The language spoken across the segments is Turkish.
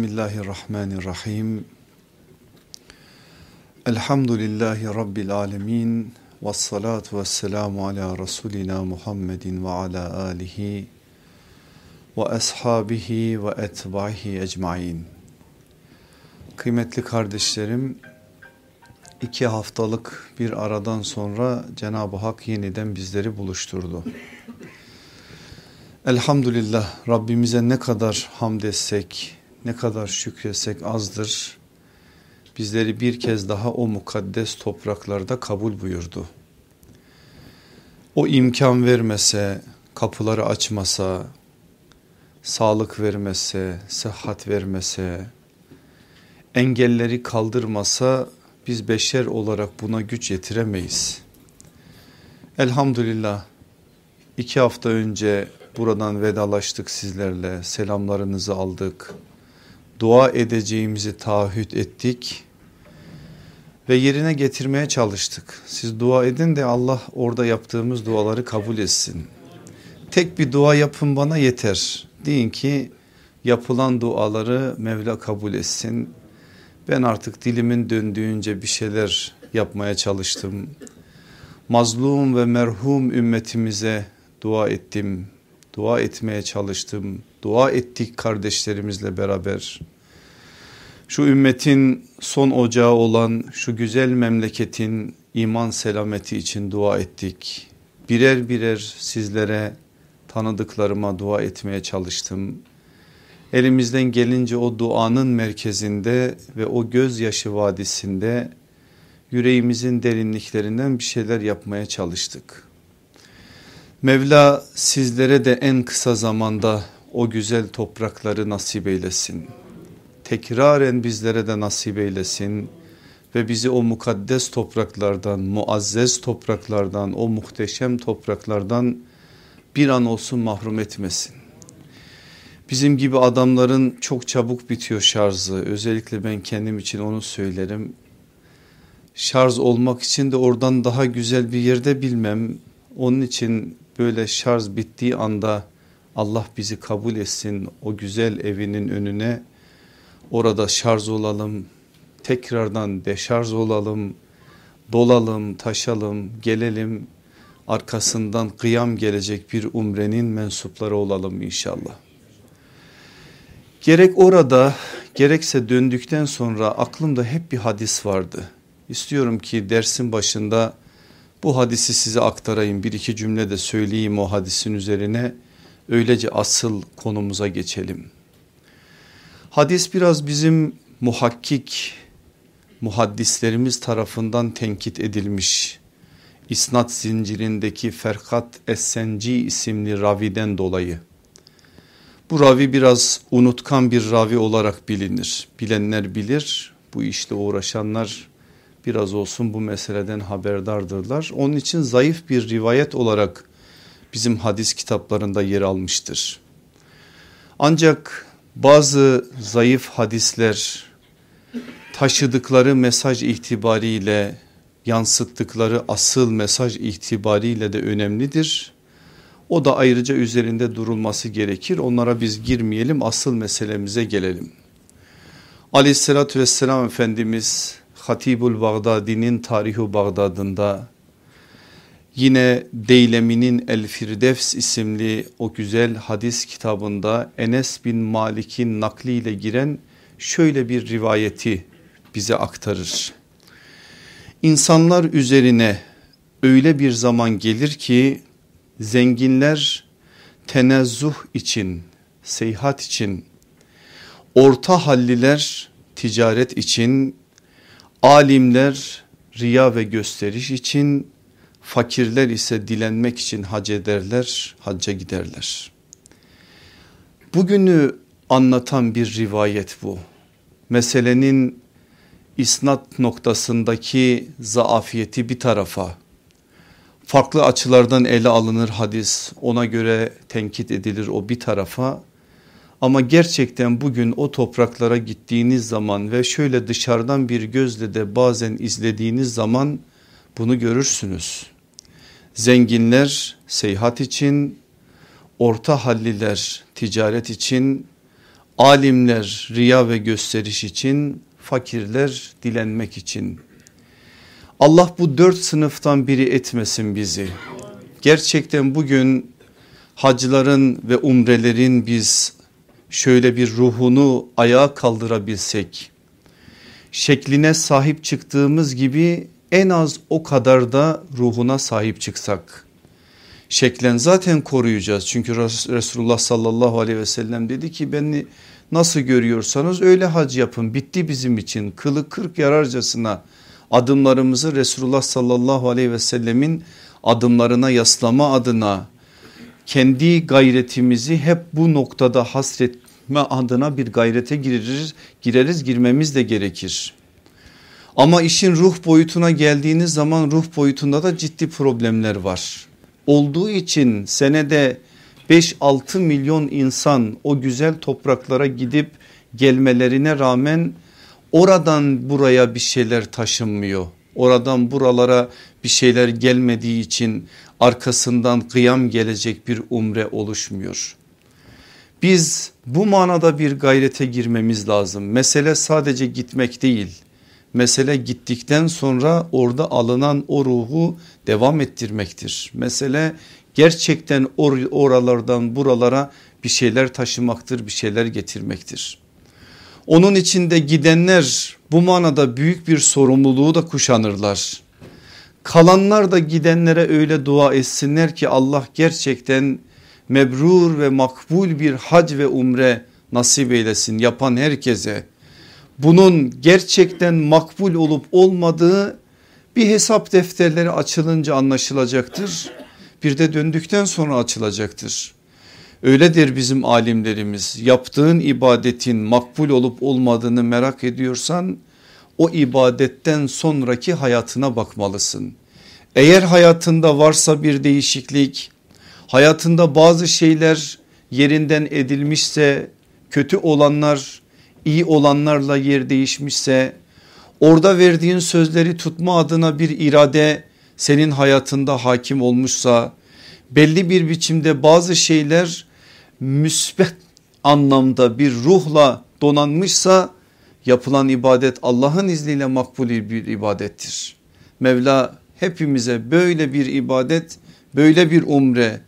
Bismillahirrahmanirrahim. Elhamdülillahi Rabbil alemin. Ve salatu ve selamu ala Resulina Muhammedin ve ala alihi ve ashabihi ve etbahi ecmain. Kıymetli kardeşlerim, iki haftalık bir aradan sonra Cenab-ı Hak yeniden bizleri buluşturdu. Elhamdülillah Rabbimize ne kadar hamd etsek, ne kadar şükretsek azdır. Bizleri bir kez daha o mukaddes topraklarda kabul buyurdu. O imkan vermese, kapıları açmasa, sağlık vermese, sıhhat vermese, engelleri kaldırmasa biz beşer olarak buna güç yetiremeyiz. Elhamdülillah iki hafta önce buradan vedalaştık sizlerle selamlarınızı aldık. Dua edeceğimizi taahhüt ettik ve yerine getirmeye çalıştık. Siz dua edin de Allah orada yaptığımız duaları kabul etsin. Tek bir dua yapın bana yeter. Deyin ki yapılan duaları Mevla kabul etsin. Ben artık dilimin döndüğünce bir şeyler yapmaya çalıştım. Mazlum ve merhum ümmetimize dua ettim. Dua etmeye çalıştım. Dua ettik kardeşlerimizle beraber. Şu ümmetin son ocağı olan şu güzel memleketin iman selameti için dua ettik. Birer birer sizlere tanıdıklarıma dua etmeye çalıştım. Elimizden gelince o duanın merkezinde ve o gözyaşı vadisinde yüreğimizin derinliklerinden bir şeyler yapmaya çalıştık. Mevla sizlere de en kısa zamanda o güzel toprakları nasip eylesin. Tekraren bizlere de nasip eylesin ve bizi o mukaddes topraklardan, muazzez topraklardan, o muhteşem topraklardan bir an olsun mahrum etmesin. Bizim gibi adamların çok çabuk bitiyor şarjı. Özellikle ben kendim için onu söylerim. Şarj olmak için de oradan daha güzel bir yerde bilmem. Onun için böyle şarj bittiği anda Allah bizi kabul etsin o güzel evinin önüne. Orada şarj olalım, tekrardan deşarj olalım, dolalım, taşalım, gelelim. Arkasından kıyam gelecek bir umrenin mensupları olalım inşallah. Gerek orada gerekse döndükten sonra aklımda hep bir hadis vardı. İstiyorum ki dersin başında bu hadisi size aktarayım bir iki cümle de söyleyeyim o hadisin üzerine. Öylece asıl konumuza geçelim. Hadis biraz bizim muhakkik muhaddislerimiz tarafından tenkit edilmiş. İsnat zincirindeki Ferkat Essenci isimli raviden dolayı. Bu ravi biraz unutkan bir ravi olarak bilinir. Bilenler bilir bu işle uğraşanlar biraz olsun bu meseleden haberdardırlar. Onun için zayıf bir rivayet olarak bizim hadis kitaplarında yer almıştır. Ancak bazı zayıf hadisler taşıdıkları mesaj itibariyle yansıttıkları asıl mesaj itibariyle de önemlidir. O da ayrıca üzerinde durulması gerekir. Onlara biz girmeyelim asıl meselemize gelelim. Aleyhissalatü vesselam Efendimiz Hatibul Bağdadi'nin Tarihu Bağdad'ında yine Deylemi'nin El Firdevs isimli o güzel hadis kitabında Enes bin Malik'in nakliyle giren şöyle bir rivayeti bize aktarır. İnsanlar üzerine öyle bir zaman gelir ki zenginler tenezzuh için, seyahat için, orta halliler ticaret için, alimler riya ve gösteriş için, fakirler ise dilenmek için hac ederler, hacca giderler. Bugünü anlatan bir rivayet bu. Meselenin isnat noktasındaki zaafiyeti bir tarafa farklı açılardan ele alınır hadis ona göre tenkit edilir o bir tarafa ama gerçekten bugün o topraklara gittiğiniz zaman ve şöyle dışarıdan bir gözle de bazen izlediğiniz zaman bunu görürsünüz. Zenginler seyahat için, orta halliler ticaret için, Alimler riya ve gösteriş için, fakirler dilenmek için. Allah bu dört sınıftan biri etmesin bizi. Gerçekten bugün hacıların ve umrelerin biz şöyle bir ruhunu ayağa kaldırabilsek, şekline sahip çıktığımız gibi en az o kadar da ruhuna sahip çıksak. Şeklen zaten koruyacağız çünkü Resulullah sallallahu aleyhi ve sellem dedi ki beni nasıl görüyorsanız öyle hac yapın bitti bizim için kılı kırk yararcasına adımlarımızı Resulullah sallallahu aleyhi ve sellemin adımlarına yaslama adına kendi gayretimizi hep bu noktada hasretme adına bir gayrete gireriz, gireriz girmemiz de gerekir. Ama işin ruh boyutuna geldiğiniz zaman ruh boyutunda da ciddi problemler var. Olduğu için senede 5-6 milyon insan o güzel topraklara gidip gelmelerine rağmen oradan buraya bir şeyler taşınmıyor. Oradan buralara bir şeyler gelmediği için arkasından kıyam gelecek bir umre oluşmuyor. Biz bu manada bir gayrete girmemiz lazım. Mesele sadece gitmek değil. Mesele gittikten sonra orada alınan o ruhu devam ettirmektir. Mesele gerçekten or oralardan buralara bir şeyler taşımaktır, bir şeyler getirmektir. Onun içinde gidenler bu manada büyük bir sorumluluğu da kuşanırlar. Kalanlar da gidenlere öyle dua etsinler ki Allah gerçekten mebrur ve makbul bir hac ve umre nasip eylesin yapan herkese. Bunun gerçekten makbul olup olmadığı bir hesap defterleri açılınca anlaşılacaktır. Bir de döndükten sonra açılacaktır. Öyledir bizim alimlerimiz yaptığın ibadetin makbul olup olmadığını merak ediyorsan o ibadetten sonraki hayatına bakmalısın. Eğer hayatında varsa bir değişiklik hayatında bazı şeyler yerinden edilmişse kötü olanlar iyi olanlarla yer değişmişse orada verdiğin sözleri tutma adına bir irade senin hayatında hakim olmuşsa belli bir biçimde bazı şeyler müsbet anlamda bir ruhla donanmışsa yapılan ibadet Allah'ın izniyle makbul bir ibadettir. Mevla hepimize böyle bir ibadet böyle bir umre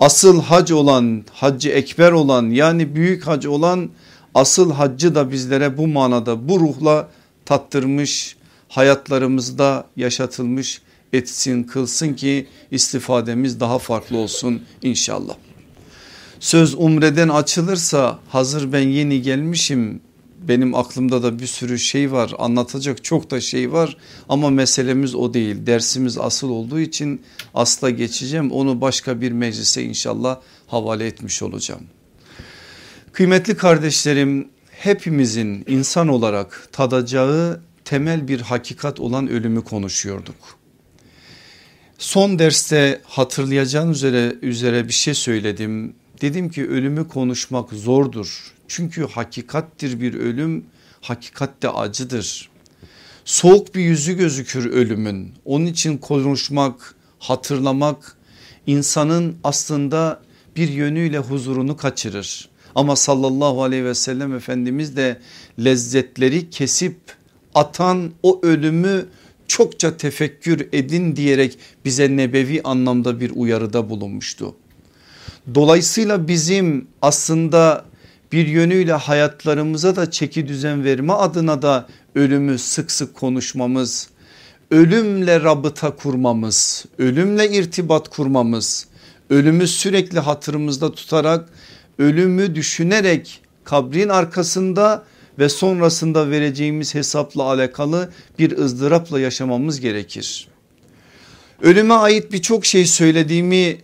asıl hac olan haccı ekber olan yani büyük hac olan asıl haccı da bizlere bu manada bu ruhla tattırmış hayatlarımızda yaşatılmış etsin kılsın ki istifademiz daha farklı olsun inşallah. Söz umreden açılırsa hazır ben yeni gelmişim benim aklımda da bir sürü şey var anlatacak çok da şey var ama meselemiz o değil dersimiz asıl olduğu için asla geçeceğim onu başka bir meclise inşallah havale etmiş olacağım. Kıymetli kardeşlerim hepimizin insan olarak tadacağı temel bir hakikat olan ölümü konuşuyorduk. Son derste hatırlayacağınız üzere, üzere bir şey söyledim. Dedim ki ölümü konuşmak zordur. Çünkü hakikattir bir ölüm, hakikat de acıdır. Soğuk bir yüzü gözükür ölümün. Onun için konuşmak, hatırlamak insanın aslında bir yönüyle huzurunu kaçırır. Ama sallallahu aleyhi ve sellem Efendimiz de lezzetleri kesip atan o ölümü çokça tefekkür edin diyerek bize nebevi anlamda bir uyarıda bulunmuştu. Dolayısıyla bizim aslında bir yönüyle hayatlarımıza da çeki düzen verme adına da ölümü sık sık konuşmamız, ölümle rabıta kurmamız, ölümle irtibat kurmamız, ölümü sürekli hatırımızda tutarak ölümü düşünerek kabrin arkasında ve sonrasında vereceğimiz hesapla alakalı bir ızdırapla yaşamamız gerekir. Ölüme ait birçok şey söylediğimi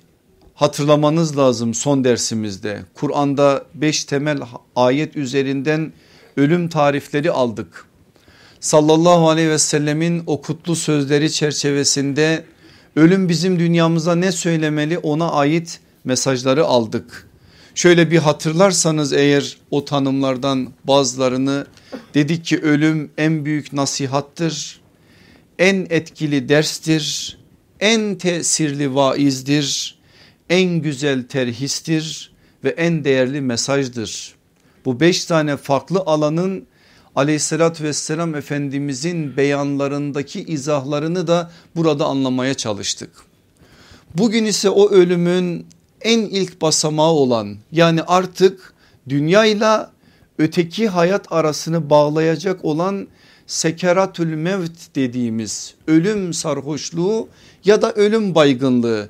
hatırlamanız lazım son dersimizde. Kur'an'da beş temel ayet üzerinden ölüm tarifleri aldık. Sallallahu aleyhi ve sellemin o kutlu sözleri çerçevesinde ölüm bizim dünyamıza ne söylemeli ona ait mesajları aldık. Şöyle bir hatırlarsanız eğer o tanımlardan bazılarını dedik ki ölüm en büyük nasihattır, en etkili derstir, en tesirli vaizdir, en güzel terhistir ve en değerli mesajdır. Bu beş tane farklı alanın aleyhissalatü vesselam efendimizin beyanlarındaki izahlarını da burada anlamaya çalıştık. Bugün ise o ölümün en ilk basamağı olan yani artık dünyayla öteki hayat arasını bağlayacak olan sekeratül mevt dediğimiz ölüm sarhoşluğu ya da ölüm baygınlığı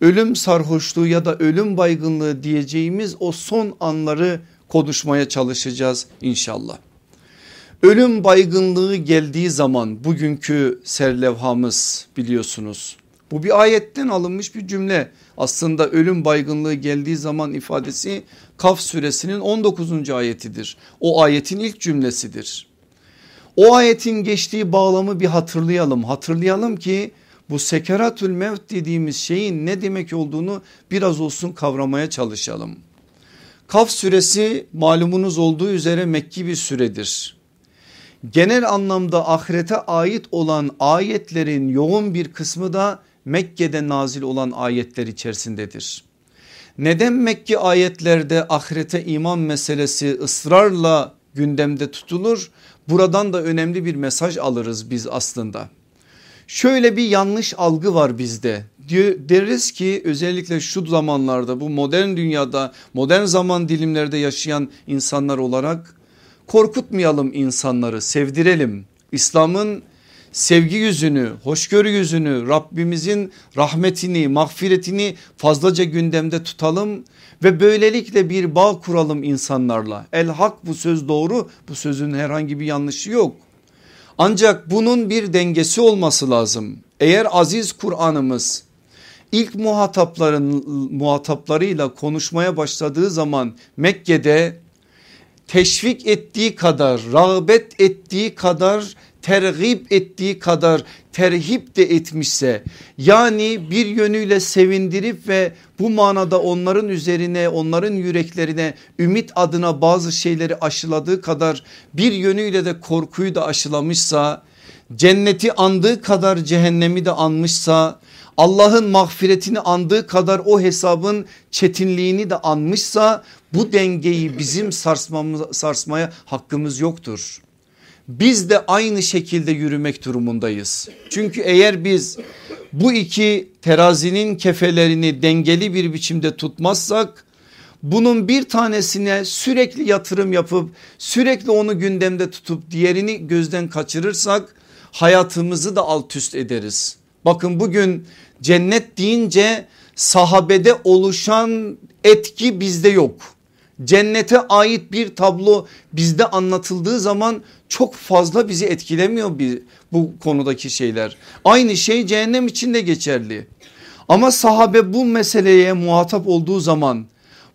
ölüm sarhoşluğu ya da ölüm baygınlığı diyeceğimiz o son anları konuşmaya çalışacağız inşallah. Ölüm baygınlığı geldiği zaman bugünkü serlevhamız biliyorsunuz. Bu bir ayetten alınmış bir cümle. Aslında ölüm baygınlığı geldiği zaman ifadesi Kaf suresinin 19. ayetidir. O ayetin ilk cümlesidir. O ayetin geçtiği bağlamı bir hatırlayalım. Hatırlayalım ki bu sekeratül mevt dediğimiz şeyin ne demek olduğunu biraz olsun kavramaya çalışalım. Kaf suresi malumunuz olduğu üzere Mekki bir süredir. Genel anlamda ahirete ait olan ayetlerin yoğun bir kısmı da Mekke'de nazil olan ayetler içerisindedir. Neden Mekke ayetlerde ahirete iman meselesi ısrarla gündemde tutulur? Buradan da önemli bir mesaj alırız biz aslında. Şöyle bir yanlış algı var bizde. Deriz ki özellikle şu zamanlarda bu modern dünyada modern zaman dilimlerde yaşayan insanlar olarak korkutmayalım insanları sevdirelim. İslam'ın sevgi yüzünü, hoşgörü yüzünü, Rabbimizin rahmetini, mağfiretini fazlaca gündemde tutalım ve böylelikle bir bağ kuralım insanlarla. El hak bu söz doğru, bu sözün herhangi bir yanlışı yok. Ancak bunun bir dengesi olması lazım. Eğer aziz Kur'an'ımız ilk muhatapların muhataplarıyla konuşmaya başladığı zaman Mekke'de teşvik ettiği kadar, rağbet ettiği kadar tergip ettiği kadar terhip de etmişse yani bir yönüyle sevindirip ve bu manada onların üzerine onların yüreklerine ümit adına bazı şeyleri aşıladığı kadar bir yönüyle de korkuyu da aşılamışsa cenneti andığı kadar cehennemi de anmışsa Allah'ın mağfiretini andığı kadar o hesabın çetinliğini de anmışsa bu dengeyi bizim sarsmamız, sarsmaya hakkımız yoktur biz de aynı şekilde yürümek durumundayız. Çünkü eğer biz bu iki terazinin kefelerini dengeli bir biçimde tutmazsak bunun bir tanesine sürekli yatırım yapıp sürekli onu gündemde tutup diğerini gözden kaçırırsak hayatımızı da alt üst ederiz. Bakın bugün cennet deyince sahabede oluşan etki bizde yok. Cennete ait bir tablo bizde anlatıldığı zaman çok fazla bizi etkilemiyor bir, bu konudaki şeyler. Aynı şey cehennem için de geçerli. Ama sahabe bu meseleye muhatap olduğu zaman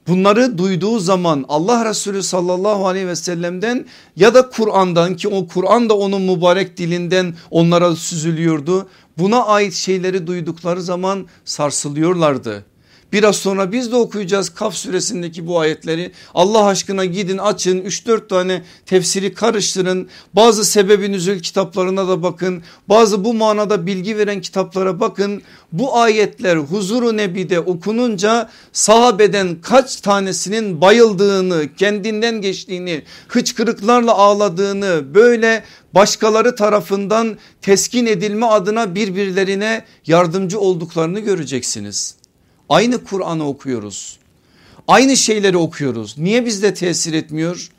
bunları duyduğu zaman Allah Resulü sallallahu aleyhi ve sellem'den ya da Kur'an'dan ki o Kur'an da onun mübarek dilinden onlara süzülüyordu. Buna ait şeyleri duydukları zaman sarsılıyorlardı. Biraz sonra biz de okuyacağız Kaf suresindeki bu ayetleri. Allah aşkına gidin açın 3-4 tane tefsiri karıştırın. Bazı sebebi nüzül kitaplarına da bakın. Bazı bu manada bilgi veren kitaplara bakın. Bu ayetler huzuru nebide okununca sahabeden kaç tanesinin bayıldığını kendinden geçtiğini hıçkırıklarla ağladığını böyle başkaları tarafından teskin edilme adına birbirlerine yardımcı olduklarını göreceksiniz. Aynı Kur'an'ı okuyoruz. Aynı şeyleri okuyoruz. Niye bizde tesir etmiyor?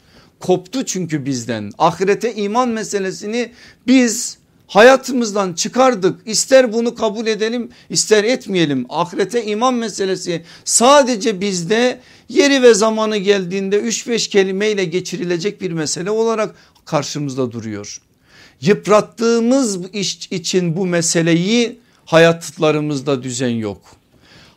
Koptu çünkü bizden. Ahirete iman meselesini biz hayatımızdan çıkardık. İster bunu kabul edelim ister etmeyelim. Ahirete iman meselesi sadece bizde yeri ve zamanı geldiğinde 3-5 kelimeyle geçirilecek bir mesele olarak karşımızda duruyor. Yıprattığımız iş için bu meseleyi hayatlarımızda düzen yok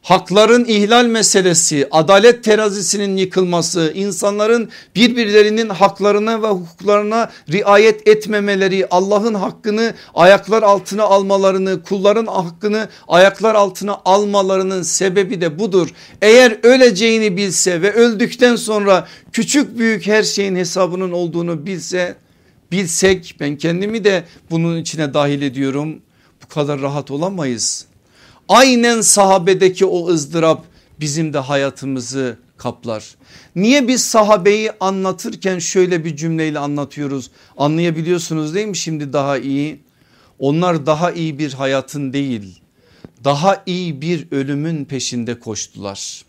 hakların ihlal meselesi, adalet terazisinin yıkılması, insanların birbirlerinin haklarına ve hukuklarına riayet etmemeleri, Allah'ın hakkını ayaklar altına almalarını, kulların hakkını ayaklar altına almalarının sebebi de budur. Eğer öleceğini bilse ve öldükten sonra küçük büyük her şeyin hesabının olduğunu bilse, bilsek ben kendimi de bunun içine dahil ediyorum. Bu kadar rahat olamayız aynen sahabedeki o ızdırap bizim de hayatımızı kaplar. Niye biz sahabeyi anlatırken şöyle bir cümleyle anlatıyoruz anlayabiliyorsunuz değil mi şimdi daha iyi? Onlar daha iyi bir hayatın değil daha iyi bir ölümün peşinde koştular.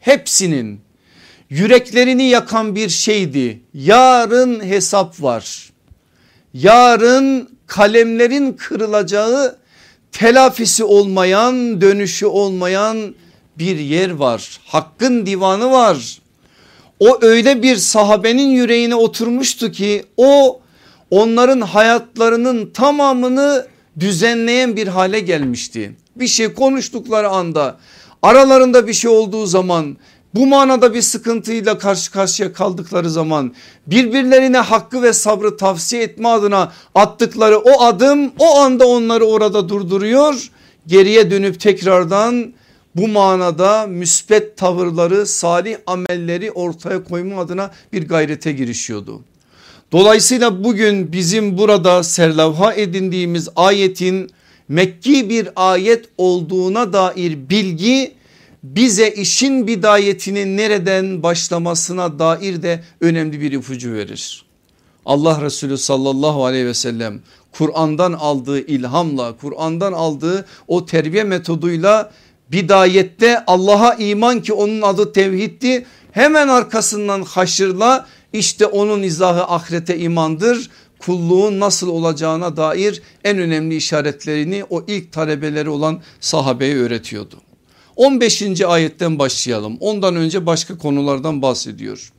Hepsinin yüreklerini yakan bir şeydi yarın hesap var. Yarın kalemlerin kırılacağı telafisi olmayan dönüşü olmayan bir yer var. Hakkın divanı var. O öyle bir sahabenin yüreğine oturmuştu ki o onların hayatlarının tamamını düzenleyen bir hale gelmişti. Bir şey konuştukları anda aralarında bir şey olduğu zaman bu manada bir sıkıntıyla karşı karşıya kaldıkları zaman birbirlerine hakkı ve sabrı tavsiye etme adına attıkları o adım o anda onları orada durduruyor. Geriye dönüp tekrardan bu manada müspet tavırları salih amelleri ortaya koyma adına bir gayrete girişiyordu. Dolayısıyla bugün bizim burada serlavha edindiğimiz ayetin Mekki bir ayet olduğuna dair bilgi bize işin bidayetinin nereden başlamasına dair de önemli bir ipucu verir. Allah Resulü sallallahu aleyhi ve sellem Kur'an'dan aldığı ilhamla Kur'an'dan aldığı o terbiye metoduyla bidayette Allah'a iman ki onun adı tevhiddi hemen arkasından haşırla işte onun izahı ahirete imandır kulluğun nasıl olacağına dair en önemli işaretlerini o ilk talebeleri olan sahabeye öğretiyordu. 15. ayetten başlayalım. Ondan önce başka konulardan bahsediyor.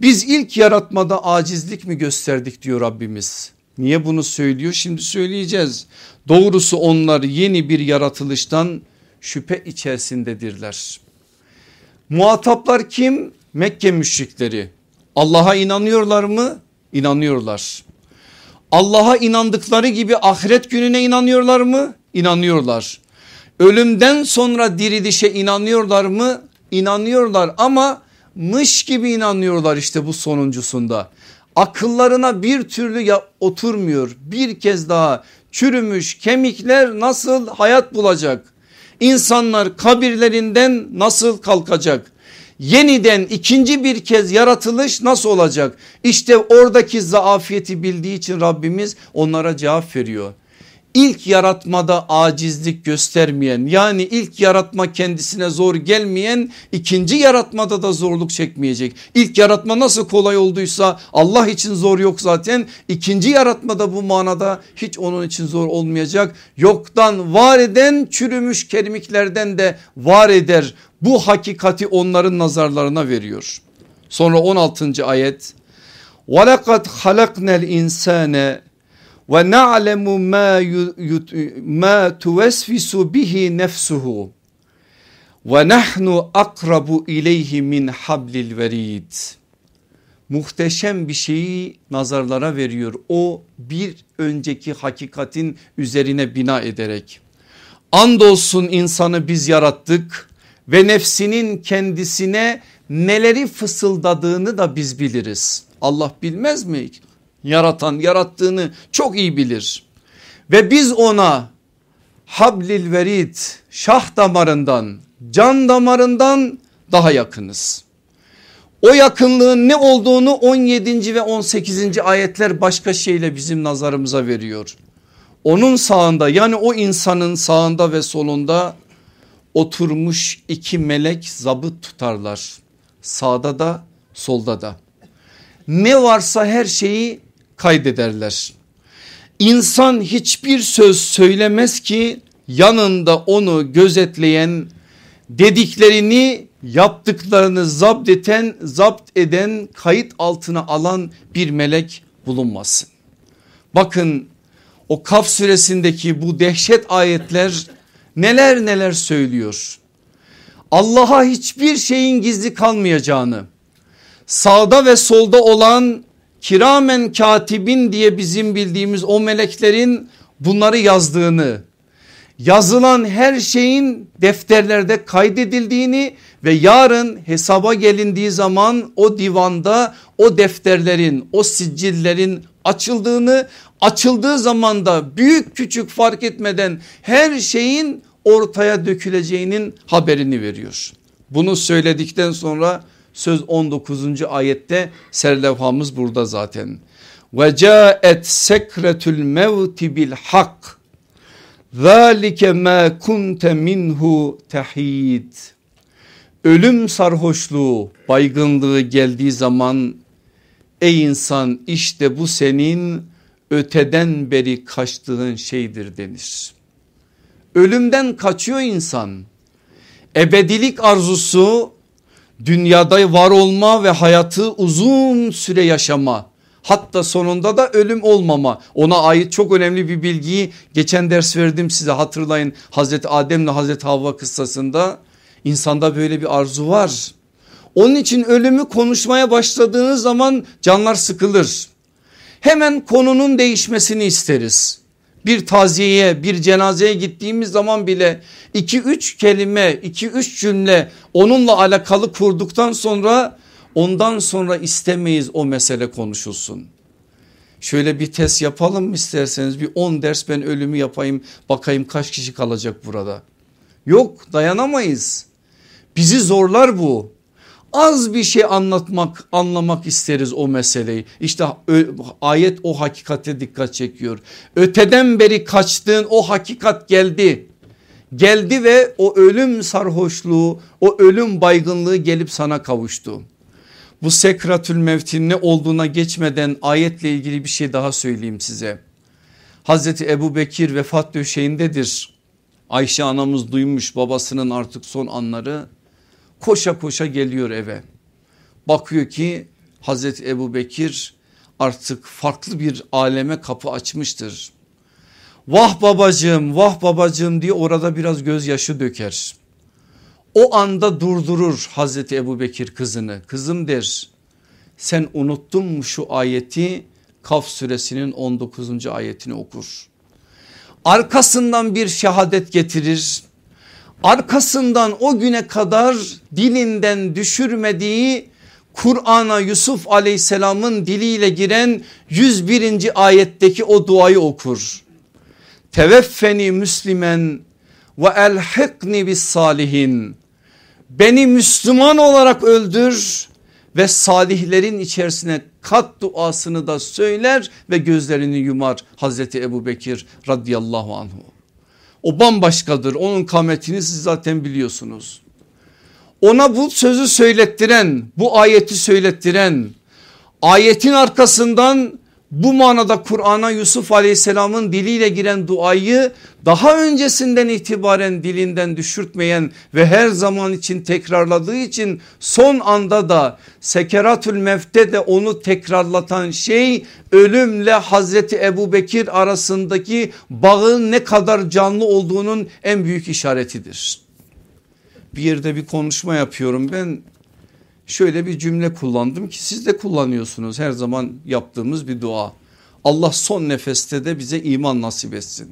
Biz ilk yaratmada acizlik mi gösterdik diyor Rabbimiz. Niye bunu söylüyor? Şimdi söyleyeceğiz. Doğrusu onlar yeni bir yaratılıştan şüphe içerisindedirler. Muhataplar kim? Mekke müşrikleri. Allah'a inanıyorlar mı? İnanıyorlar. Allah'a inandıkları gibi ahiret gününe inanıyorlar mı? İnanıyorlar. Ölümden sonra dirilişe inanıyorlar mı? İnanıyorlar ama mış gibi inanıyorlar işte bu sonuncusunda. Akıllarına bir türlü ya, oturmuyor. Bir kez daha çürümüş kemikler nasıl hayat bulacak? İnsanlar kabirlerinden nasıl kalkacak? yeniden ikinci bir kez yaratılış nasıl olacak? İşte oradaki zaafiyeti bildiği için Rabbimiz onlara cevap veriyor ilk yaratmada acizlik göstermeyen yani ilk yaratma kendisine zor gelmeyen ikinci yaratmada da zorluk çekmeyecek. İlk yaratma nasıl kolay olduysa Allah için zor yok zaten ikinci yaratmada bu manada hiç onun için zor olmayacak. Yoktan var eden çürümüş kemiklerden de var eder bu hakikati onların nazarlarına veriyor. Sonra 16. ayet وَلَقَدْ خَلَقْنَا الْاِنْسَانَ ve na'lemu ma ma tuvesvisu bihi nefsuhu ve nahnu akrabu ileyhi min hablil verid. Muhteşem bir şeyi nazarlara veriyor. O bir önceki hakikatin üzerine bina ederek. Andolsun insanı biz yarattık ve nefsinin kendisine neleri fısıldadığını da biz biliriz. Allah bilmez mi? Yaratan yarattığını çok iyi bilir. Ve biz ona hablil verid şah damarından can damarından daha yakınız. O yakınlığın ne olduğunu 17. ve 18. ayetler başka şeyle bizim nazarımıza veriyor. Onun sağında yani o insanın sağında ve solunda oturmuş iki melek zabıt tutarlar. Sağda da solda da. Ne varsa her şeyi kaydederler. İnsan hiçbir söz söylemez ki yanında onu gözetleyen dediklerini yaptıklarını zapt eden, zapt eden kayıt altına alan bir melek bulunmasın. Bakın o Kaf suresindeki bu dehşet ayetler neler neler söylüyor. Allah'a hiçbir şeyin gizli kalmayacağını sağda ve solda olan kiramen katibin diye bizim bildiğimiz o meleklerin bunları yazdığını yazılan her şeyin defterlerde kaydedildiğini ve yarın hesaba gelindiği zaman o divanda o defterlerin o sicillerin açıldığını açıldığı zaman da büyük küçük fark etmeden her şeyin ortaya döküleceğinin haberini veriyor. Bunu söyledikten sonra söz 19. ayette serlevhamız burada zaten. Ve caet sekretül mevti bil hak. Zalike ma kunte minhu tahid. Ölüm sarhoşluğu, baygınlığı geldiği zaman ey insan işte bu senin öteden beri kaçtığın şeydir denir. Ölümden kaçıyor insan. Ebedilik arzusu dünyada var olma ve hayatı uzun süre yaşama hatta sonunda da ölüm olmama ona ait çok önemli bir bilgiyi geçen ders verdim size hatırlayın Hazreti Adem ile Hazreti Havva kıssasında insanda böyle bir arzu var. Onun için ölümü konuşmaya başladığınız zaman canlar sıkılır. Hemen konunun değişmesini isteriz. Bir taziyeye bir cenazeye gittiğimiz zaman bile 2-3 kelime 2-3 cümle onunla alakalı kurduktan sonra ondan sonra istemeyiz o mesele konuşulsun. Şöyle bir test yapalım isterseniz bir 10 ders ben ölümü yapayım bakayım kaç kişi kalacak burada. Yok dayanamayız. Bizi zorlar bu. Az bir şey anlatmak anlamak isteriz o meseleyi. İşte ayet o hakikate dikkat çekiyor. Öteden beri kaçtığın o hakikat geldi geldi ve o ölüm sarhoşluğu o ölüm baygınlığı gelip sana kavuştu. Bu sekratül mevtin ne olduğuna geçmeden ayetle ilgili bir şey daha söyleyeyim size. Hazreti Ebu Bekir vefat döşeğindedir. Ayşe anamız duymuş babasının artık son anları koşa koşa geliyor eve. Bakıyor ki Hazreti Ebu Bekir artık farklı bir aleme kapı açmıştır. Vah babacığım vah babacığım diye orada biraz gözyaşı döker. O anda durdurur Hazreti Ebu Bekir kızını kızım der sen unuttun mu şu ayeti Kaf suresinin 19. ayetini okur. Arkasından bir şehadet getirir. Arkasından o güne kadar dilinden düşürmediği Kur'an'a Yusuf aleyhisselamın diliyle giren 101. ayetteki o duayı okur. Teveffeni Müslimen ve elhikni bis salihin. Beni Müslüman olarak öldür ve salihlerin içerisine kat duasını da söyler ve gözlerini yumar Hazreti Ebu Bekir radıyallahu anhu. O bambaşkadır onun kametini siz zaten biliyorsunuz. Ona bu sözü söylettiren bu ayeti söylettiren ayetin arkasından bu manada Kur'an'a Yusuf aleyhisselamın diliyle giren duayı daha öncesinden itibaren dilinden düşürtmeyen ve her zaman için tekrarladığı için son anda da sekeratül mefte de onu tekrarlatan şey ölümle Hazreti Ebu Bekir arasındaki bağın ne kadar canlı olduğunun en büyük işaretidir. Bir yerde bir konuşma yapıyorum ben şöyle bir cümle kullandım ki siz de kullanıyorsunuz her zaman yaptığımız bir dua. Allah son nefeste de bize iman nasip etsin.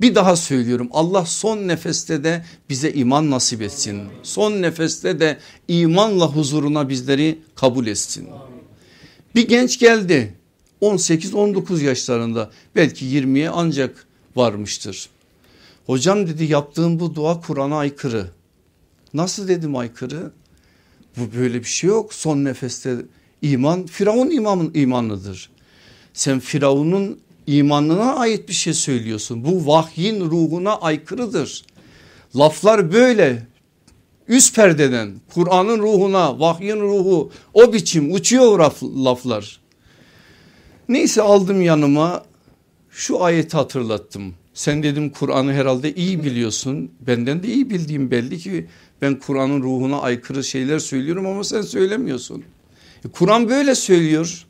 Bir daha söylüyorum Allah son nefeste de bize iman nasip etsin. Son nefeste de imanla huzuruna bizleri kabul etsin. Bir genç geldi 18-19 yaşlarında belki 20'ye ancak varmıştır. Hocam dedi yaptığım bu dua Kur'an'a aykırı. Nasıl dedim aykırı? Bu böyle bir şey yok. Son nefeste iman Firavun imamın imanlıdır. Sen Firavun'un imanına ait bir şey söylüyorsun. Bu vahyin ruhuna aykırıdır. Laflar böyle üst perdeden Kur'an'ın ruhuna vahyin ruhu o biçim uçuyor laflar. Neyse aldım yanıma şu ayeti hatırlattım. Sen dedim Kur'an'ı herhalde iyi biliyorsun. Benden de iyi bildiğim belli ki ben Kur'an'ın ruhuna aykırı şeyler söylüyorum ama sen söylemiyorsun. E, Kur'an böyle söylüyor.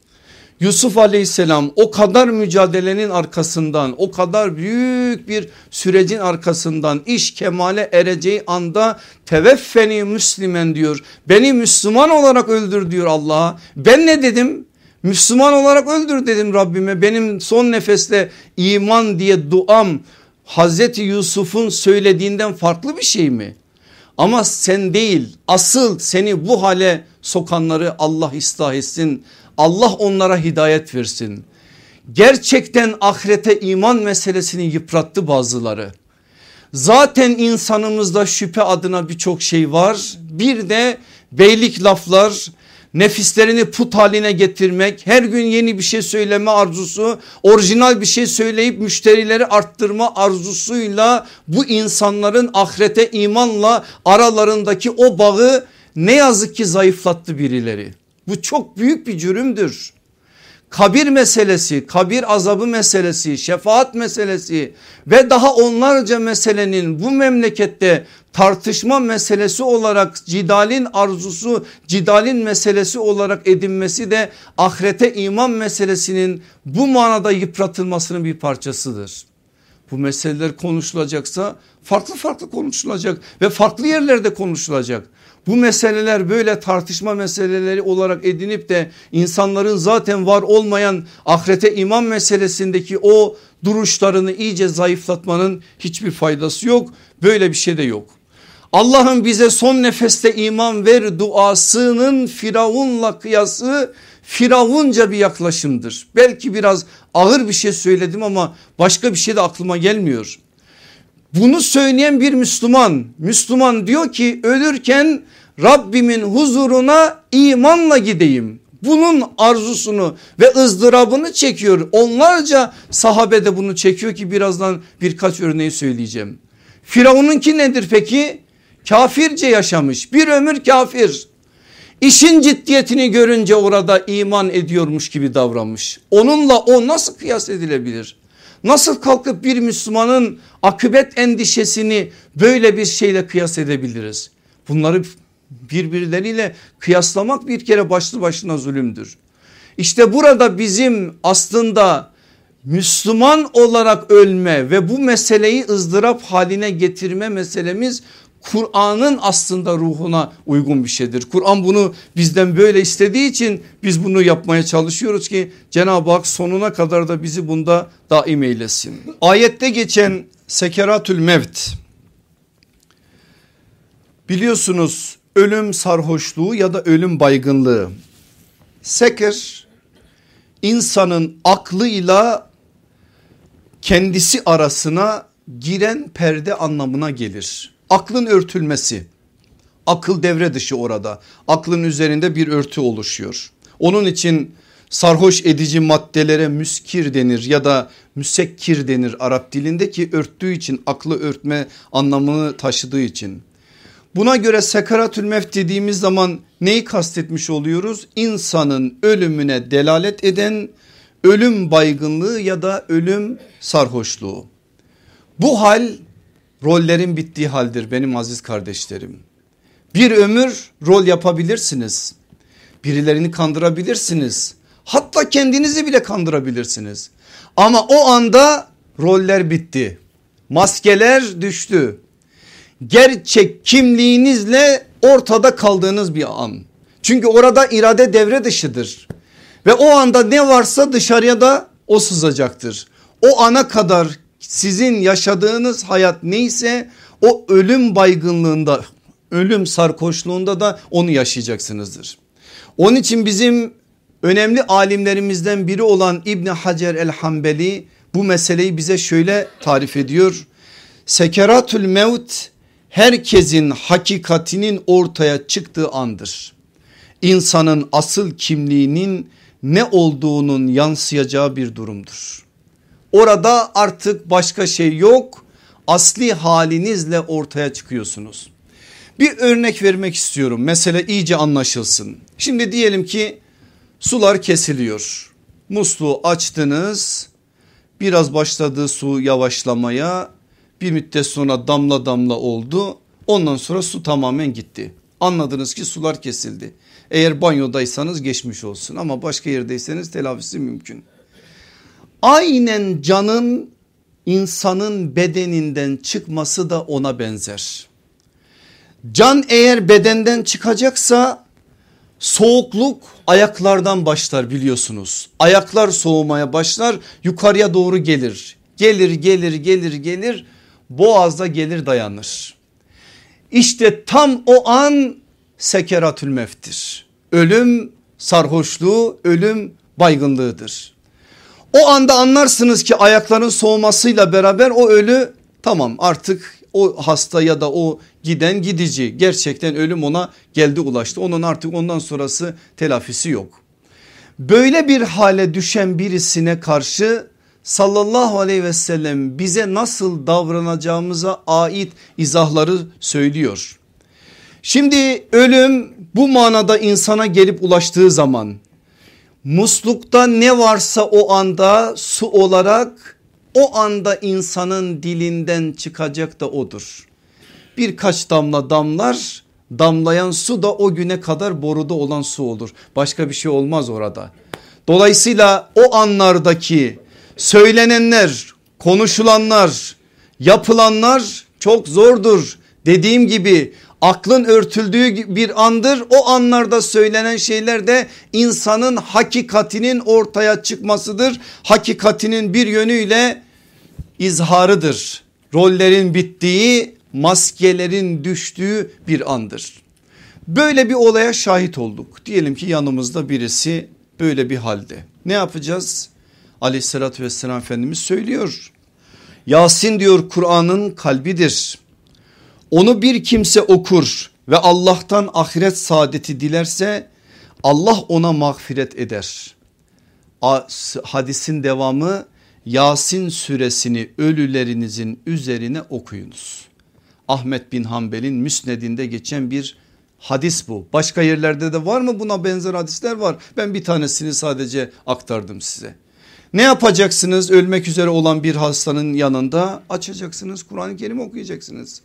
Yusuf aleyhisselam o kadar mücadelenin arkasından o kadar büyük bir sürecin arkasından iş kemale ereceği anda teveffeni müslimen diyor. Beni Müslüman olarak öldür diyor Allah'a. Ben ne dedim? Müslüman olarak öldür dedim Rabbime. Benim son nefeste iman diye duam Hazreti Yusuf'un söylediğinden farklı bir şey mi? Ama sen değil asıl seni bu hale sokanları Allah ıslah etsin. Allah onlara hidayet versin. Gerçekten ahirete iman meselesini yıprattı bazıları. Zaten insanımızda şüphe adına birçok şey var. Bir de beylik laflar, nefislerini put haline getirmek, her gün yeni bir şey söyleme arzusu, orijinal bir şey söyleyip müşterileri arttırma arzusuyla bu insanların ahirete imanla aralarındaki o bağı ne yazık ki zayıflattı birileri. Bu çok büyük bir cürümdür kabir meselesi, kabir azabı meselesi, şefaat meselesi ve daha onlarca meselenin bu memlekette tartışma meselesi olarak cidalin arzusu, cidalin meselesi olarak edinmesi de ahirete iman meselesinin bu manada yıpratılmasının bir parçasıdır. Bu meseleler konuşulacaksa farklı farklı konuşulacak ve farklı yerlerde konuşulacak. Bu meseleler böyle tartışma meseleleri olarak edinip de insanların zaten var olmayan ahirete iman meselesindeki o duruşlarını iyice zayıflatmanın hiçbir faydası yok. Böyle bir şey de yok. Allah'ın bize son nefeste iman ver duasının Firavun'la kıyası Firavunca bir yaklaşımdır. Belki biraz ağır bir şey söyledim ama başka bir şey de aklıma gelmiyor. Bunu söyleyen bir Müslüman, Müslüman diyor ki ölürken Rabbimin huzuruna imanla gideyim. Bunun arzusunu ve ızdırabını çekiyor. Onlarca sahabe de bunu çekiyor ki birazdan birkaç örneği söyleyeceğim. Firavun'unki nedir peki? Kafirce yaşamış bir ömür kafir. İşin ciddiyetini görünce orada iman ediyormuş gibi davranmış. Onunla o nasıl kıyas edilebilir? Nasıl kalkıp bir Müslümanın akıbet endişesini böyle bir şeyle kıyas edebiliriz? Bunları birbirleriyle kıyaslamak bir kere başlı başına zulümdür. İşte burada bizim aslında Müslüman olarak ölme ve bu meseleyi ızdırap haline getirme meselemiz Kur'an'ın aslında ruhuna uygun bir şeydir. Kur'an bunu bizden böyle istediği için biz bunu yapmaya çalışıyoruz ki Cenab-ı Hak sonuna kadar da bizi bunda daim eylesin. Ayette geçen sekeratül mevt biliyorsunuz ölüm sarhoşluğu ya da ölüm baygınlığı. Seker insanın aklıyla kendisi arasına giren perde anlamına gelir. Aklın örtülmesi. Akıl devre dışı orada. Aklın üzerinde bir örtü oluşuyor. Onun için sarhoş edici maddelere müskir denir ya da müsekkir denir Arap dilinde ki örttüğü için aklı örtme anlamını taşıdığı için. Buna göre sekaratül mevt dediğimiz zaman neyi kastetmiş oluyoruz? İnsanın ölümüne delalet eden ölüm baygınlığı ya da ölüm sarhoşluğu. Bu hal rollerin bittiği haldir benim aziz kardeşlerim. Bir ömür rol yapabilirsiniz. Birilerini kandırabilirsiniz. Hatta kendinizi bile kandırabilirsiniz. Ama o anda roller bitti. Maskeler düştü gerçek kimliğinizle ortada kaldığınız bir an. Çünkü orada irade devre dışıdır. Ve o anda ne varsa dışarıya da o sızacaktır. O ana kadar sizin yaşadığınız hayat neyse o ölüm baygınlığında ölüm sarkoşluğunda da onu yaşayacaksınızdır. Onun için bizim önemli alimlerimizden biri olan İbni Hacer el Hanbeli bu meseleyi bize şöyle tarif ediyor. Sekeratül mevt herkesin hakikatinin ortaya çıktığı andır. İnsanın asıl kimliğinin ne olduğunun yansıyacağı bir durumdur. Orada artık başka şey yok asli halinizle ortaya çıkıyorsunuz. Bir örnek vermek istiyorum mesele iyice anlaşılsın. Şimdi diyelim ki sular kesiliyor. Musluğu açtınız biraz başladı su yavaşlamaya bir müddet sonra damla damla oldu. Ondan sonra su tamamen gitti. Anladınız ki sular kesildi. Eğer banyodaysanız geçmiş olsun ama başka yerdeyseniz telafisi mümkün. Aynen canın insanın bedeninden çıkması da ona benzer. Can eğer bedenden çıkacaksa soğukluk ayaklardan başlar biliyorsunuz. Ayaklar soğumaya başlar yukarıya doğru gelir. Gelir gelir gelir gelir boğazda gelir dayanır. İşte tam o an sekeratül meftir. Ölüm sarhoşluğu ölüm baygınlığıdır. O anda anlarsınız ki ayakların soğumasıyla beraber o ölü tamam artık o hasta ya da o giden gidici gerçekten ölüm ona geldi ulaştı. Onun artık ondan sonrası telafisi yok. Böyle bir hale düşen birisine karşı sallallahu aleyhi ve sellem bize nasıl davranacağımıza ait izahları söylüyor. Şimdi ölüm bu manada insana gelip ulaştığı zaman muslukta ne varsa o anda su olarak o anda insanın dilinden çıkacak da odur. Birkaç damla damlar damlayan su da o güne kadar boruda olan su olur. Başka bir şey olmaz orada. Dolayısıyla o anlardaki söylenenler, konuşulanlar, yapılanlar çok zordur. Dediğim gibi aklın örtüldüğü bir andır. O anlarda söylenen şeyler de insanın hakikatinin ortaya çıkmasıdır. Hakikatinin bir yönüyle izharıdır. Rollerin bittiği, maskelerin düştüğü bir andır. Böyle bir olaya şahit olduk. Diyelim ki yanımızda birisi böyle bir halde. Ne yapacağız? Aleyhissalatü vesselam Efendimiz söylüyor. Yasin diyor Kur'an'ın kalbidir. Onu bir kimse okur ve Allah'tan ahiret saadeti dilerse Allah ona mağfiret eder. Hadisin devamı Yasin suresini ölülerinizin üzerine okuyunuz. Ahmet bin Hanbel'in müsnedinde geçen bir hadis bu. Başka yerlerde de var mı buna benzer hadisler var. Ben bir tanesini sadece aktardım size. Ne yapacaksınız ölmek üzere olan bir hastanın yanında açacaksınız Kur'an-ı Kerim okuyacaksınız.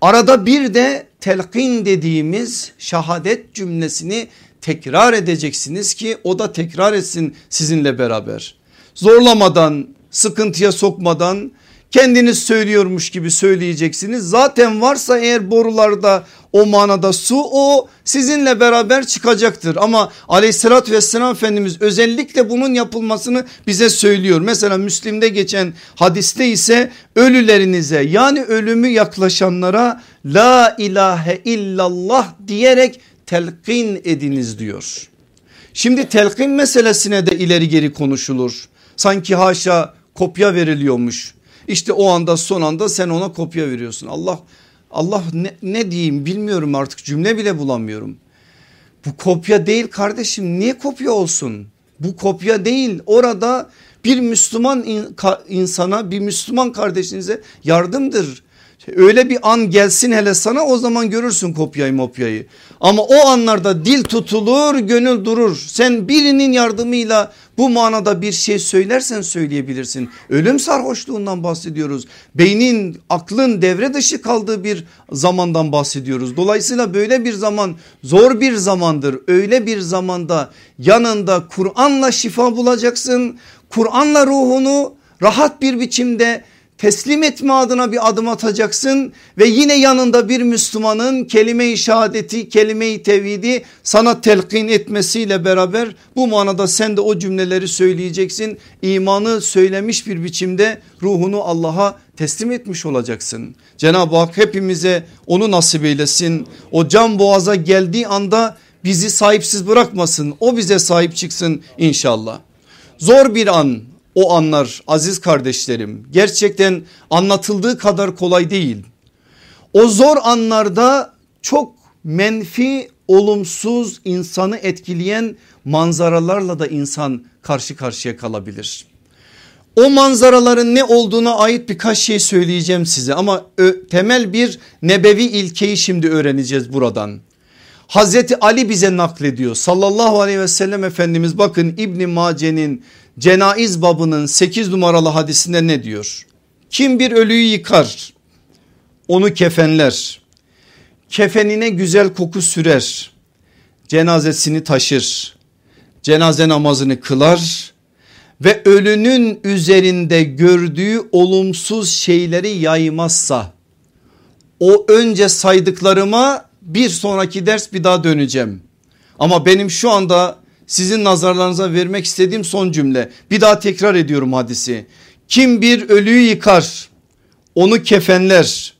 Arada bir de telkin dediğimiz şahadet cümlesini tekrar edeceksiniz ki o da tekrar etsin sizinle beraber. Zorlamadan sıkıntıya sokmadan kendiniz söylüyormuş gibi söyleyeceksiniz. Zaten varsa eğer borularda o manada su o sizinle beraber çıkacaktır. Ama aleyhissalatü vesselam Efendimiz özellikle bunun yapılmasını bize söylüyor. Mesela Müslim'de geçen hadiste ise ölülerinize yani ölümü yaklaşanlara la ilahe illallah diyerek telkin ediniz diyor. Şimdi telkin meselesine de ileri geri konuşulur. Sanki haşa kopya veriliyormuş. İşte o anda son anda sen ona kopya veriyorsun. Allah Allah ne, ne diyeyim bilmiyorum artık cümle bile bulamıyorum. Bu kopya değil kardeşim niye kopya olsun? Bu kopya değil orada bir Müslüman insana bir Müslüman kardeşinize yardımdır. Öyle bir an gelsin hele sana o zaman görürsün kopyayı mopyayı. Ama o anlarda dil tutulur gönül durur. Sen birinin yardımıyla bu manada bir şey söylersen söyleyebilirsin. Ölüm sarhoşluğundan bahsediyoruz. Beynin aklın devre dışı kaldığı bir zamandan bahsediyoruz. Dolayısıyla böyle bir zaman zor bir zamandır. Öyle bir zamanda yanında Kur'an'la şifa bulacaksın. Kur'an'la ruhunu rahat bir biçimde teslim etme adına bir adım atacaksın ve yine yanında bir Müslümanın kelime-i şehadeti kelime-i tevhidi sana telkin etmesiyle beraber bu manada sen de o cümleleri söyleyeceksin. İmanı söylemiş bir biçimde ruhunu Allah'a teslim etmiş olacaksın. Cenab-ı Hak hepimize onu nasip eylesin. O can boğaza geldiği anda bizi sahipsiz bırakmasın. O bize sahip çıksın inşallah. Zor bir an o anlar aziz kardeşlerim gerçekten anlatıldığı kadar kolay değil. O zor anlarda çok menfi olumsuz insanı etkileyen manzaralarla da insan karşı karşıya kalabilir. O manzaraların ne olduğuna ait birkaç şey söyleyeceğim size ama temel bir nebevi ilkeyi şimdi öğreneceğiz buradan. Hazreti Ali bize naklediyor sallallahu aleyhi ve sellem Efendimiz bakın İbni Mace'nin Cenaiz babının 8 numaralı hadisinde ne diyor? Kim bir ölüyü yıkar onu kefenler kefenine güzel koku sürer cenazesini taşır cenaze namazını kılar ve ölünün üzerinde gördüğü olumsuz şeyleri yaymazsa o önce saydıklarıma bir sonraki ders bir daha döneceğim. Ama benim şu anda sizin nazarlarınıza vermek istediğim son cümle. Bir daha tekrar ediyorum hadisi. Kim bir ölüyü yıkar onu kefenler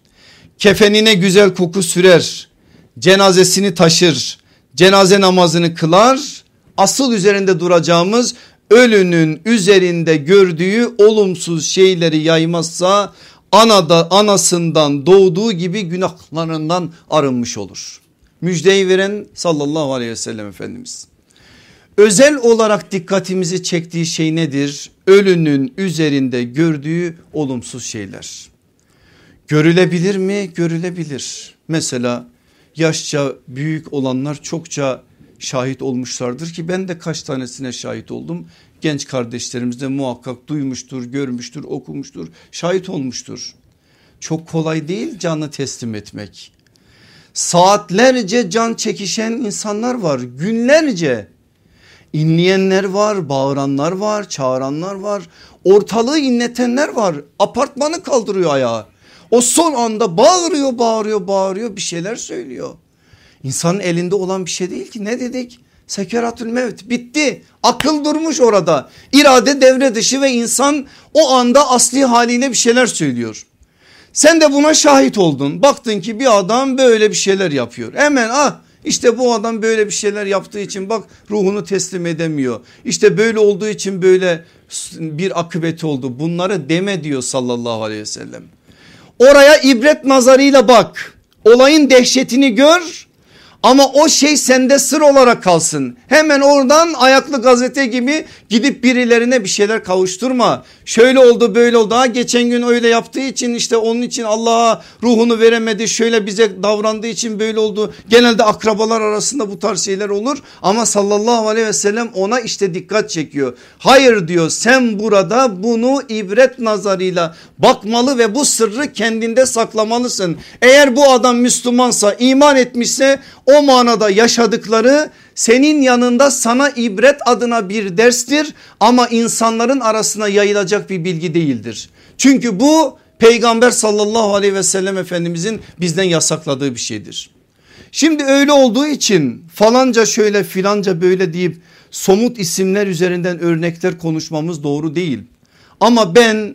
kefenine güzel koku sürer cenazesini taşır cenaze namazını kılar asıl üzerinde duracağımız ölünün üzerinde gördüğü olumsuz şeyleri yaymazsa anada anasından doğduğu gibi günahlarından arınmış olur. Müjdeyi veren sallallahu aleyhi ve sellem Efendimiz. Özel olarak dikkatimizi çektiği şey nedir? Ölünün üzerinde gördüğü olumsuz şeyler. Görülebilir mi? Görülebilir. Mesela yaşça büyük olanlar çokça şahit olmuşlardır ki ben de kaç tanesine şahit oldum. Genç kardeşlerimiz de muhakkak duymuştur, görmüştür, okumuştur, şahit olmuştur. Çok kolay değil canı teslim etmek. Saatlerce can çekişen insanlar var günlerce. İnleyenler var, bağıranlar var, çağıranlar var. Ortalığı inletenler var. Apartmanı kaldırıyor ayağa. O son anda bağırıyor, bağırıyor, bağırıyor bir şeyler söylüyor. İnsanın elinde olan bir şey değil ki ne dedik? Sekeratül mevt bitti. Akıl durmuş orada. İrade devre dışı ve insan o anda asli haliyle bir şeyler söylüyor. Sen de buna şahit oldun. Baktın ki bir adam böyle bir şeyler yapıyor. Hemen ah işte bu adam böyle bir şeyler yaptığı için bak ruhunu teslim edemiyor. İşte böyle olduğu için böyle bir akıbeti oldu. Bunları deme diyor sallallahu aleyhi ve sellem. Oraya ibret nazarıyla bak. Olayın dehşetini gör ama o şey sende sır olarak kalsın. Hemen oradan ayaklı gazete gibi gidip birilerine bir şeyler kavuşturma. Şöyle oldu böyle oldu. Ha geçen gün öyle yaptığı için işte onun için Allah'a ruhunu veremedi. Şöyle bize davrandığı için böyle oldu. Genelde akrabalar arasında bu tarz şeyler olur. Ama sallallahu aleyhi ve sellem ona işte dikkat çekiyor. Hayır diyor sen burada bunu ibret nazarıyla bakmalı ve bu sırrı kendinde saklamalısın. Eğer bu adam Müslümansa iman etmişse o manada yaşadıkları senin yanında sana ibret adına bir derstir ama insanların arasına yayılacak bir bilgi değildir. Çünkü bu peygamber sallallahu aleyhi ve sellem efendimizin bizden yasakladığı bir şeydir. Şimdi öyle olduğu için falanca şöyle filanca böyle deyip somut isimler üzerinden örnekler konuşmamız doğru değil. Ama ben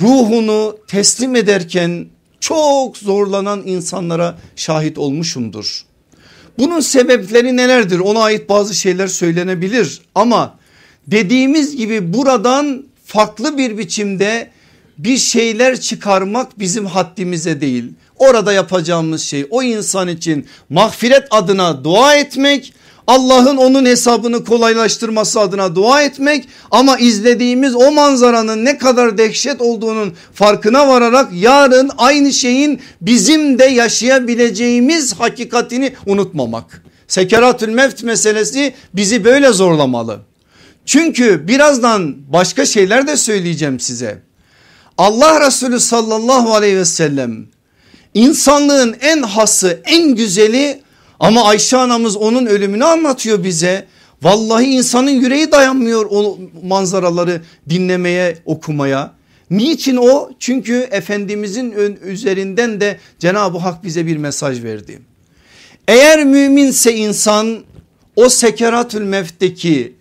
ruhunu teslim ederken çok zorlanan insanlara şahit olmuşumdur. Bunun sebepleri nelerdir ona ait bazı şeyler söylenebilir ama dediğimiz gibi buradan farklı bir biçimde bir şeyler çıkarmak bizim haddimize değil. Orada yapacağımız şey o insan için mağfiret adına dua etmek Allah'ın onun hesabını kolaylaştırması adına dua etmek ama izlediğimiz o manzaranın ne kadar dehşet olduğunun farkına vararak yarın aynı şeyin bizim de yaşayabileceğimiz hakikatini unutmamak. Sekeratül mevt meselesi bizi böyle zorlamalı. Çünkü birazdan başka şeyler de söyleyeceğim size. Allah Resulü sallallahu aleyhi ve sellem insanlığın en hası en güzeli ama Ayşe anamız onun ölümünü anlatıyor bize. Vallahi insanın yüreği dayanmıyor o manzaraları dinlemeye okumaya. Niçin o? Çünkü Efendimizin üzerinden de Cenab-ı Hak bize bir mesaj verdi. Eğer müminse insan o sekeratül mevtteki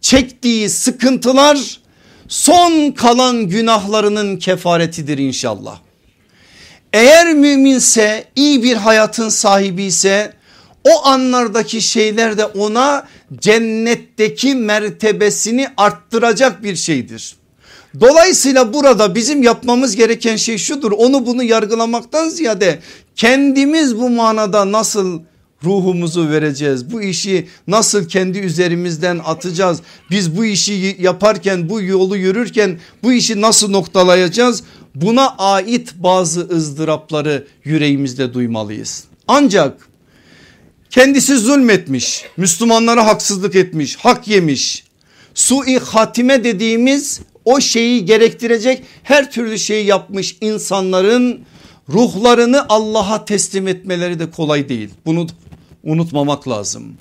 çektiği sıkıntılar son kalan günahlarının kefaretidir inşallah. Eğer müminse iyi bir hayatın sahibi ise o anlardaki şeyler de ona cennetteki mertebesini arttıracak bir şeydir. Dolayısıyla burada bizim yapmamız gereken şey şudur onu bunu yargılamaktan ziyade kendimiz bu manada nasıl ruhumuzu vereceğiz? Bu işi nasıl kendi üzerimizden atacağız? Biz bu işi yaparken bu yolu yürürken bu işi nasıl noktalayacağız? Buna ait bazı ızdırapları yüreğimizde duymalıyız. Ancak Kendisi zulmetmiş, Müslümanlara haksızlık etmiş, hak yemiş. Sui hatime dediğimiz o şeyi gerektirecek her türlü şeyi yapmış insanların ruhlarını Allah'a teslim etmeleri de kolay değil. Bunu unutmamak lazım.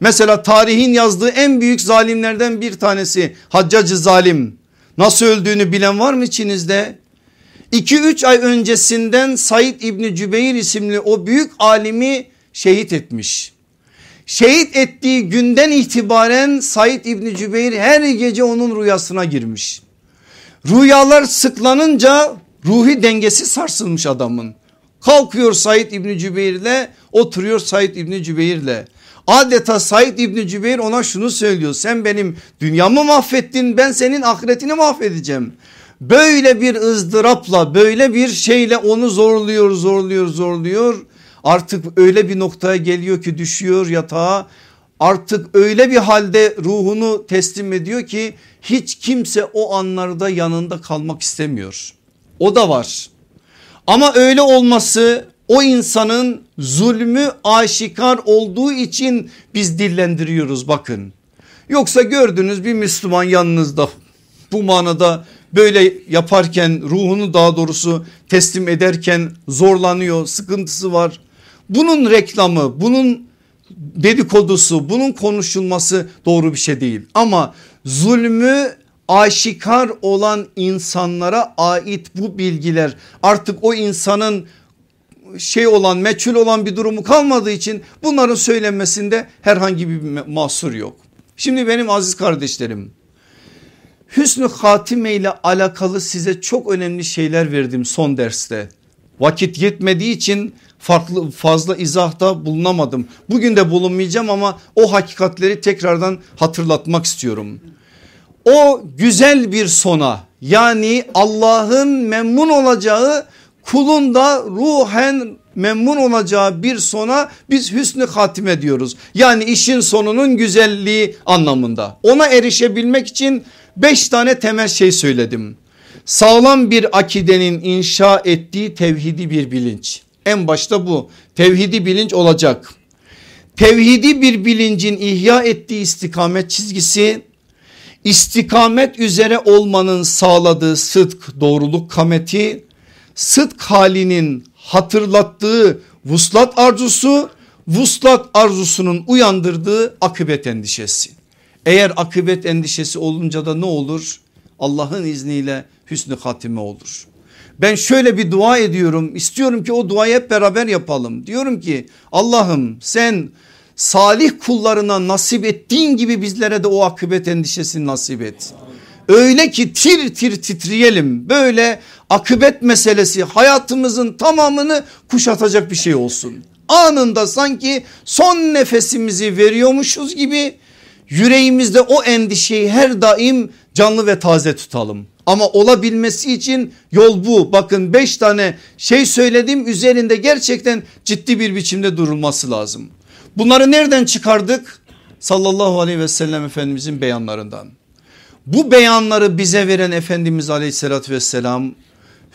Mesela tarihin yazdığı en büyük zalimlerden bir tanesi Haccacı zalim. Nasıl öldüğünü bilen var mı içinizde? 2-3 ay öncesinden Said İbni Cübeyr isimli o büyük alimi şehit etmiş. Şehit ettiği günden itibaren Said İbni Cübeyr her gece onun rüyasına girmiş. Rüyalar sıklanınca ruhi dengesi sarsılmış adamın. Kalkıyor Said İbni Cübeyr'le oturuyor Said İbni Cübeyr'le. Adeta Said İbni Cübeyr ona şunu söylüyor sen benim dünyamı mahvettin ben senin ahiretini mahvedeceğim. böyle bir ızdırapla böyle bir şeyle onu zorluyor zorluyor zorluyor. Artık öyle bir noktaya geliyor ki düşüyor yatağa artık öyle bir halde ruhunu teslim ediyor ki hiç kimse o anlarda yanında kalmak istemiyor. O da var. Ama öyle olması o insanın zulmü aşikar olduğu için biz dillendiriyoruz bakın. Yoksa gördünüz bir Müslüman yanınızda bu manada böyle yaparken ruhunu daha doğrusu teslim ederken zorlanıyor sıkıntısı var. Bunun reklamı bunun dedikodusu bunun konuşulması doğru bir şey değil ama zulmü aşikar olan insanlara ait bu bilgiler artık o insanın şey olan meçhul olan bir durumu kalmadığı için bunların söylenmesinde herhangi bir mahsur yok. Şimdi benim aziz kardeşlerim hüsnü hatime ile alakalı size çok önemli şeyler verdim son derste. Vakit yetmediği için farklı fazla izahta bulunamadım. Bugün de bulunmayacağım ama o hakikatleri tekrardan hatırlatmak istiyorum. O güzel bir sona yani Allah'ın memnun olacağı kulun da ruhen memnun olacağı bir sona biz hüsnü hatime diyoruz. Yani işin sonunun güzelliği anlamında. Ona erişebilmek için beş tane temel şey söyledim. Sağlam bir akidenin inşa ettiği tevhidi bir bilinç. En başta bu tevhidi bilinç olacak. Tevhidi bir bilincin ihya ettiği istikamet çizgisi istikamet üzere olmanın sağladığı sıdk doğruluk kameti sıdk halinin hatırlattığı vuslat arzusu vuslat arzusunun uyandırdığı akıbet endişesi. Eğer akıbet endişesi olunca da ne olur? Allah'ın izniyle hüsnü hatime olur. Ben şöyle bir dua ediyorum istiyorum ki o duayı hep beraber yapalım. Diyorum ki Allah'ım sen salih kullarına nasip ettiğin gibi bizlere de o akıbet endişesini nasip et. Öyle ki tir tir titreyelim böyle akıbet meselesi hayatımızın tamamını kuşatacak bir şey olsun. Anında sanki son nefesimizi veriyormuşuz gibi yüreğimizde o endişeyi her daim canlı ve taze tutalım. Ama olabilmesi için yol bu. Bakın beş tane şey söyledim üzerinde gerçekten ciddi bir biçimde durulması lazım. Bunları nereden çıkardık? Sallallahu aleyhi ve sellem Efendimizin beyanlarından. Bu beyanları bize veren Efendimiz aleyhissalatü vesselam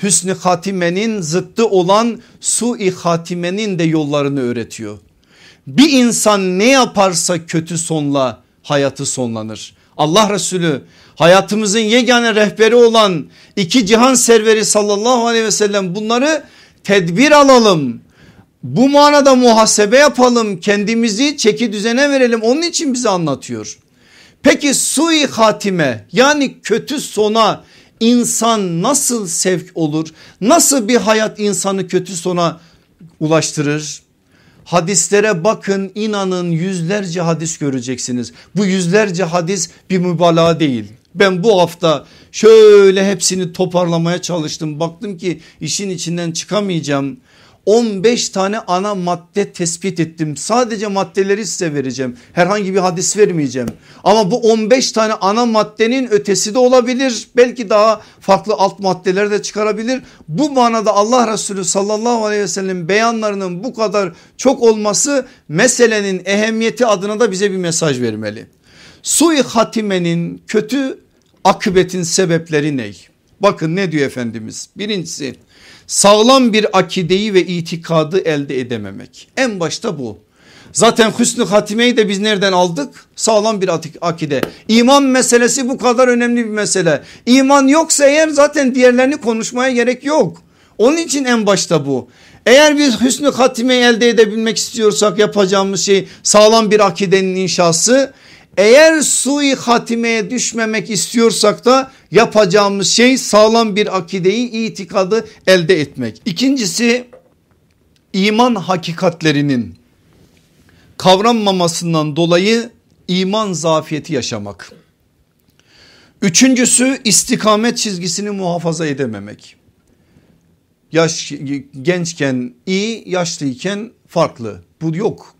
hüsnü hatimenin zıttı olan su-i hatimenin de yollarını öğretiyor. Bir insan ne yaparsa kötü sonla hayatı sonlanır. Allah Resulü hayatımızın yegane rehberi olan iki cihan serveri sallallahu aleyhi ve sellem bunları tedbir alalım. Bu manada muhasebe yapalım kendimizi çeki düzene verelim onun için bize anlatıyor. Peki sui hatime yani kötü sona insan nasıl sevk olur? Nasıl bir hayat insanı kötü sona ulaştırır? Hadislere bakın inanın yüzlerce hadis göreceksiniz. Bu yüzlerce hadis bir mübalağa değil. Ben bu hafta şöyle hepsini toparlamaya çalıştım. Baktım ki işin içinden çıkamayacağım. 15 tane ana madde tespit ettim. Sadece maddeleri size vereceğim. Herhangi bir hadis vermeyeceğim. Ama bu 15 tane ana maddenin ötesi de olabilir. Belki daha farklı alt maddeler de çıkarabilir. Bu manada Allah Resulü sallallahu aleyhi ve sellem beyanlarının bu kadar çok olması meselenin ehemmiyeti adına da bize bir mesaj vermeli. Sui hatimenin kötü akıbetin sebepleri ne? Bakın ne diyor Efendimiz? Birincisi sağlam bir akideyi ve itikadı elde edememek. En başta bu. Zaten hüsnü hatimeyi de biz nereden aldık? Sağlam bir akide. İman meselesi bu kadar önemli bir mesele. İman yoksa eğer zaten diğerlerini konuşmaya gerek yok. Onun için en başta bu. Eğer biz hüsnü hatimeyi elde edebilmek istiyorsak yapacağımız şey sağlam bir akidenin inşası. Eğer sui hatimeye düşmemek istiyorsak da yapacağımız şey sağlam bir akideyi itikadı elde etmek. İkincisi iman hakikatlerinin kavranmamasından dolayı iman zafiyeti yaşamak. Üçüncüsü istikamet çizgisini muhafaza edememek. Yaş gençken iyi yaşlıyken farklı bu yok.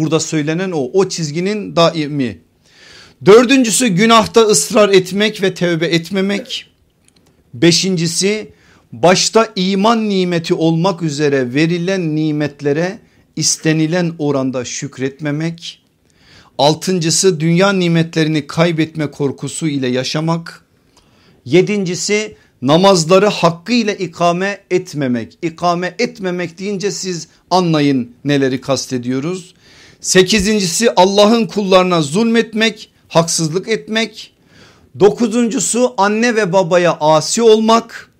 Burada söylenen o o çizginin daimi. Dördüncüsü günahta ısrar etmek ve tevbe etmemek. Beşincisi başta iman nimeti olmak üzere verilen nimetlere istenilen oranda şükretmemek. Altıncısı dünya nimetlerini kaybetme korkusu ile yaşamak. Yedincisi namazları hakkıyla ikame etmemek. İkame etmemek deyince siz anlayın neleri kastediyoruz. Sekizincisi Allah'ın kullarına zulmetmek, haksızlık etmek. Dokuzuncusu anne ve babaya asi olmak.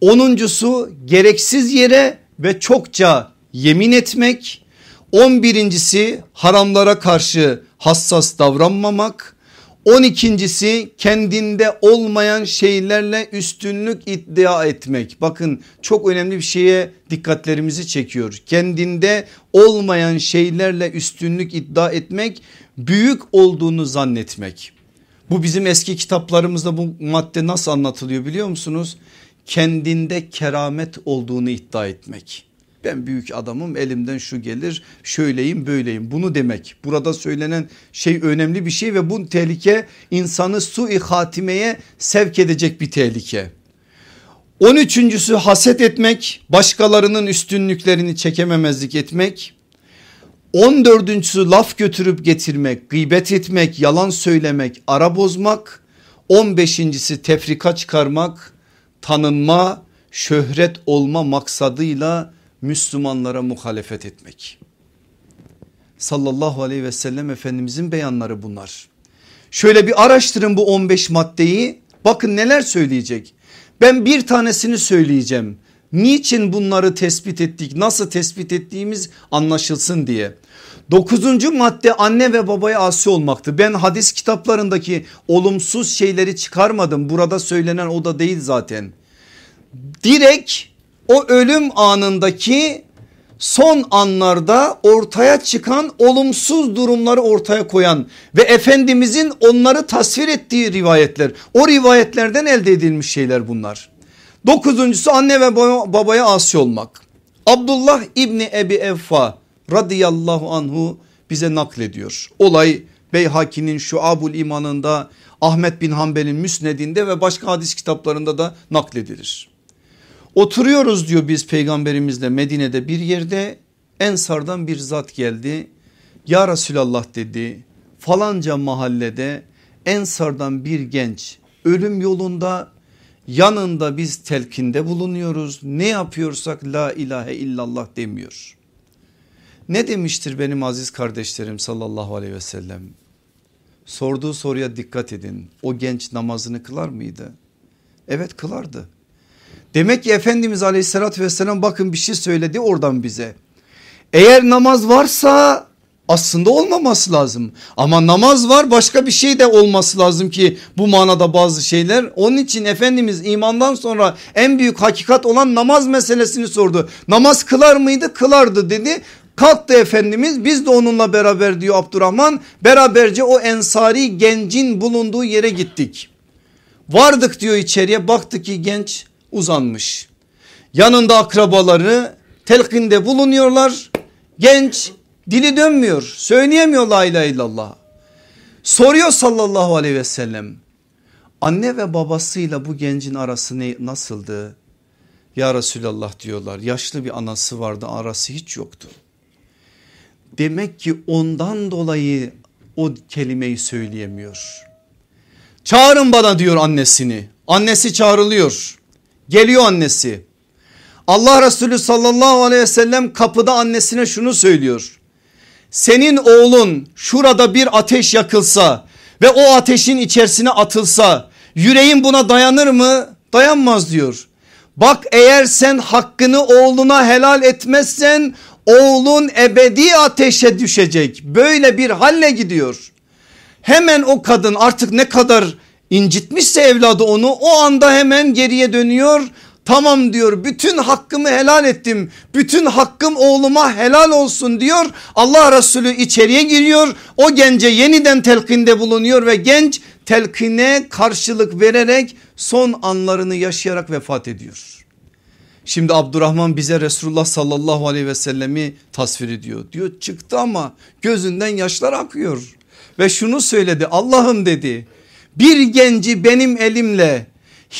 Onuncusu gereksiz yere ve çokça yemin etmek. On birincisi haramlara karşı hassas davranmamak. On ikincisi kendinde olmayan şeylerle üstünlük iddia etmek. Bakın çok önemli bir şeye dikkatlerimizi çekiyor. Kendinde olmayan şeylerle üstünlük iddia etmek büyük olduğunu zannetmek. Bu bizim eski kitaplarımızda bu madde nasıl anlatılıyor biliyor musunuz? Kendinde keramet olduğunu iddia etmek. Ben büyük adamım elimden şu gelir şöyleyim böyleyim bunu demek. Burada söylenen şey önemli bir şey ve bu tehlike insanı sui hatimeye sevk edecek bir tehlike. 13.sü haset etmek başkalarının üstünlüklerini çekememezlik etmek. 14.sü laf götürüp getirmek gıybet etmek yalan söylemek ara bozmak. 15.si tefrika çıkarmak tanınma şöhret olma maksadıyla Müslümanlara muhalefet etmek. Sallallahu aleyhi ve sellem Efendimizin beyanları bunlar. Şöyle bir araştırın bu 15 maddeyi bakın neler söyleyecek. Ben bir tanesini söyleyeceğim. Niçin bunları tespit ettik nasıl tespit ettiğimiz anlaşılsın diye. Dokuzuncu madde anne ve babaya asi olmaktı. Ben hadis kitaplarındaki olumsuz şeyleri çıkarmadım. Burada söylenen o da değil zaten. Direkt o ölüm anındaki son anlarda ortaya çıkan olumsuz durumları ortaya koyan ve Efendimizin onları tasvir ettiği rivayetler o rivayetlerden elde edilmiş şeyler bunlar. Dokuzuncusu anne ve babaya asi olmak. Abdullah İbni Ebi Evfa radıyallahu anhu bize naklediyor. Olay Beyhaki'nin Şuabul imanında Ahmet bin Hanbel'in Müsned'inde ve başka hadis kitaplarında da nakledilir. Oturuyoruz diyor biz peygamberimizle Medine'de bir yerde Ensar'dan bir zat geldi. Ya Resulallah dedi falanca mahallede Ensar'dan bir genç ölüm yolunda yanında biz telkinde bulunuyoruz. Ne yapıyorsak la ilahe illallah demiyor. Ne demiştir benim aziz kardeşlerim sallallahu aleyhi ve sellem? Sorduğu soruya dikkat edin. O genç namazını kılar mıydı? Evet kılardı. Demek ki Efendimiz aleyhissalatü vesselam bakın bir şey söyledi oradan bize. Eğer namaz varsa aslında olmaması lazım. Ama namaz var başka bir şey de olması lazım ki bu manada bazı şeyler. Onun için Efendimiz imandan sonra en büyük hakikat olan namaz meselesini sordu. Namaz kılar mıydı? Kılardı dedi. Kalktı Efendimiz biz de onunla beraber diyor Abdurrahman beraberce o ensari gencin bulunduğu yere gittik. Vardık diyor içeriye baktık ki genç uzanmış. Yanında akrabaları telkinde bulunuyorlar. Genç dili dönmüyor söyleyemiyor la ilahe illallah. Soruyor sallallahu aleyhi ve sellem anne ve babasıyla bu gencin arası ne, nasıldı? Ya Resulallah diyorlar yaşlı bir anası vardı arası hiç yoktu. Demek ki ondan dolayı o kelimeyi söyleyemiyor. Çağırın bana diyor annesini. Annesi çağrılıyor. Geliyor annesi. Allah Resulü sallallahu aleyhi ve sellem kapıda annesine şunu söylüyor. Senin oğlun şurada bir ateş yakılsa ve o ateşin içerisine atılsa yüreğin buna dayanır mı? Dayanmaz diyor. Bak eğer sen hakkını oğluna helal etmezsen oğlun ebedi ateşe düşecek. Böyle bir halle gidiyor. Hemen o kadın artık ne kadar incitmişse evladı onu o anda hemen geriye dönüyor. Tamam diyor bütün hakkımı helal ettim. Bütün hakkım oğluma helal olsun diyor. Allah Resulü içeriye giriyor. O gence yeniden telkinde bulunuyor ve genç telkine karşılık vererek son anlarını yaşayarak vefat ediyor. Şimdi Abdurrahman bize Resulullah sallallahu aleyhi ve sellemi tasvir ediyor. Diyor çıktı ama gözünden yaşlar akıyor. Ve şunu söyledi Allah'ım dedi bir genci benim elimle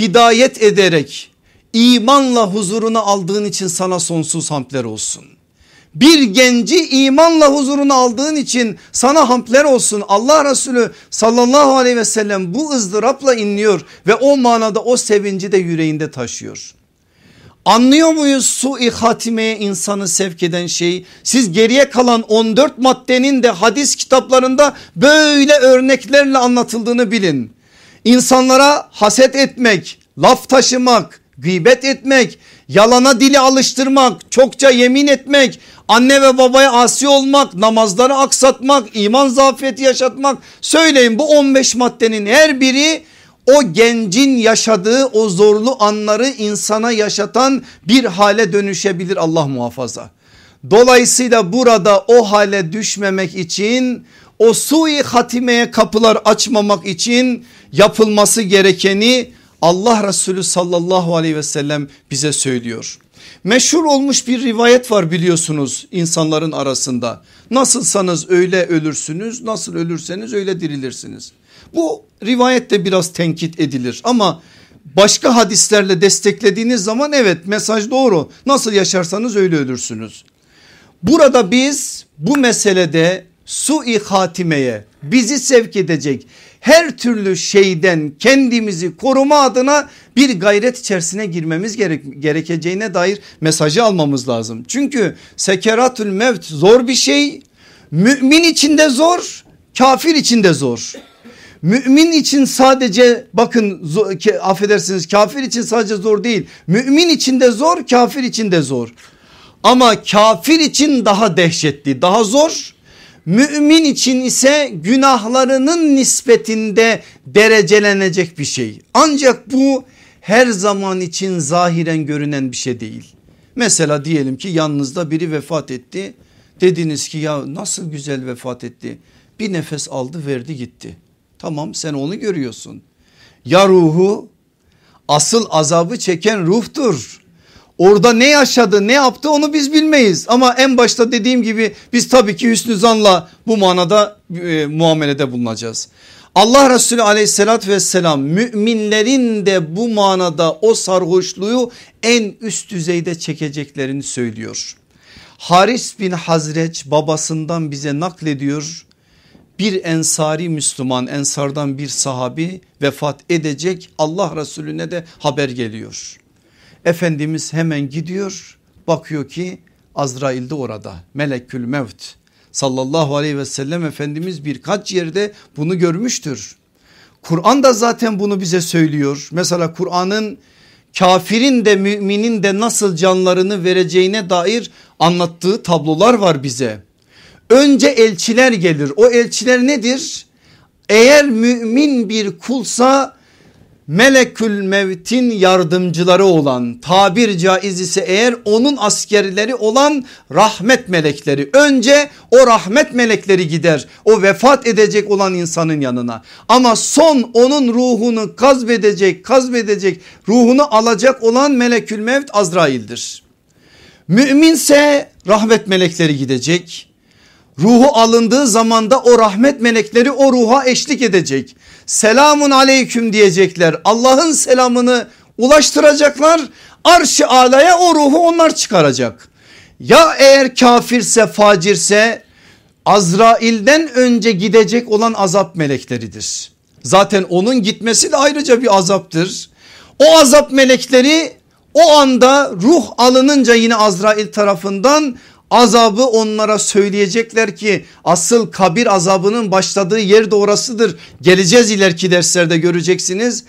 hidayet ederek imanla huzuruna aldığın için sana sonsuz hamdler olsun. Bir genci imanla huzuruna aldığın için sana hamdler olsun. Allah Resulü sallallahu aleyhi ve sellem bu ızdırapla inliyor ve o manada o sevinci de yüreğinde taşıyor. Anlıyor muyuz su-i insanı sevk eden şey? Siz geriye kalan 14 maddenin de hadis kitaplarında böyle örneklerle anlatıldığını bilin. İnsanlara haset etmek, laf taşımak, gıybet etmek, yalana dili alıştırmak, çokça yemin etmek, anne ve babaya asi olmak, namazları aksatmak, iman zafiyeti yaşatmak. Söyleyin bu 15 maddenin her biri o gencin yaşadığı o zorlu anları insana yaşatan bir hale dönüşebilir Allah muhafaza. Dolayısıyla burada o hale düşmemek için o sui hatimeye kapılar açmamak için yapılması gerekeni Allah Resulü sallallahu aleyhi ve sellem bize söylüyor. Meşhur olmuş bir rivayet var biliyorsunuz insanların arasında. Nasılsanız öyle ölürsünüz nasıl ölürseniz öyle dirilirsiniz. Bu rivayet de biraz tenkit edilir ama başka hadislerle desteklediğiniz zaman evet mesaj doğru. Nasıl yaşarsanız öyle ölürsünüz. Burada biz bu meselede su-i hatimeye bizi sevk edecek her türlü şeyden kendimizi koruma adına bir gayret içerisine girmemiz gerek, gerekeceğine dair mesajı almamız lazım. Çünkü sekeratül mevt zor bir şey mümin için de zor kafir için de zor. Mümin için sadece bakın affedersiniz kafir için sadece zor değil. Mümin için de zor kafir için de zor. Ama kafir için daha dehşetli daha zor. Mümin için ise günahlarının nispetinde derecelenecek bir şey. Ancak bu her zaman için zahiren görünen bir şey değil. Mesela diyelim ki yanınızda biri vefat etti. Dediniz ki ya nasıl güzel vefat etti. Bir nefes aldı verdi gitti. Tamam sen onu görüyorsun. Ya ruhu asıl azabı çeken ruhtur. Orada ne yaşadı ne yaptı onu biz bilmeyiz. Ama en başta dediğim gibi biz tabii ki hüsnü zanla bu manada e, muamelede bulunacağız. Allah Resulü aleyhissalatü vesselam müminlerin de bu manada o sarhoşluğu en üst düzeyde çekeceklerini söylüyor. Haris bin Hazreç babasından bize naklediyor bir ensari Müslüman ensardan bir sahabi vefat edecek Allah Resulüne de haber geliyor. Efendimiz hemen gidiyor bakıyor ki Azrail de orada melekül mevt sallallahu aleyhi ve sellem Efendimiz birkaç yerde bunu görmüştür. Kur'an da zaten bunu bize söylüyor. Mesela Kur'an'ın kafirin de müminin de nasıl canlarını vereceğine dair anlattığı tablolar var bize. Önce elçiler gelir. O elçiler nedir? Eğer mümin bir kulsa melekül mevtin yardımcıları olan tabir caiz ise eğer onun askerleri olan rahmet melekleri önce o rahmet melekleri gider o vefat edecek olan insanın yanına ama son onun ruhunu kazbedecek kazbedecek ruhunu alacak olan melekül mevt Azrail'dir. Müminse rahmet melekleri gidecek Ruhu alındığı zamanda o rahmet melekleri o ruha eşlik edecek. Selamun aleyküm diyecekler. Allah'ın selamını ulaştıracaklar. Arş-ı alaya o ruhu onlar çıkaracak. Ya eğer kafirse facirse Azrail'den önce gidecek olan azap melekleridir. Zaten onun gitmesi de ayrıca bir azaptır. O azap melekleri o anda ruh alınınca yine Azrail tarafından azabı onlara söyleyecekler ki asıl kabir azabının başladığı yer de orasıdır. Geleceğiz ileriki derslerde göreceksiniz.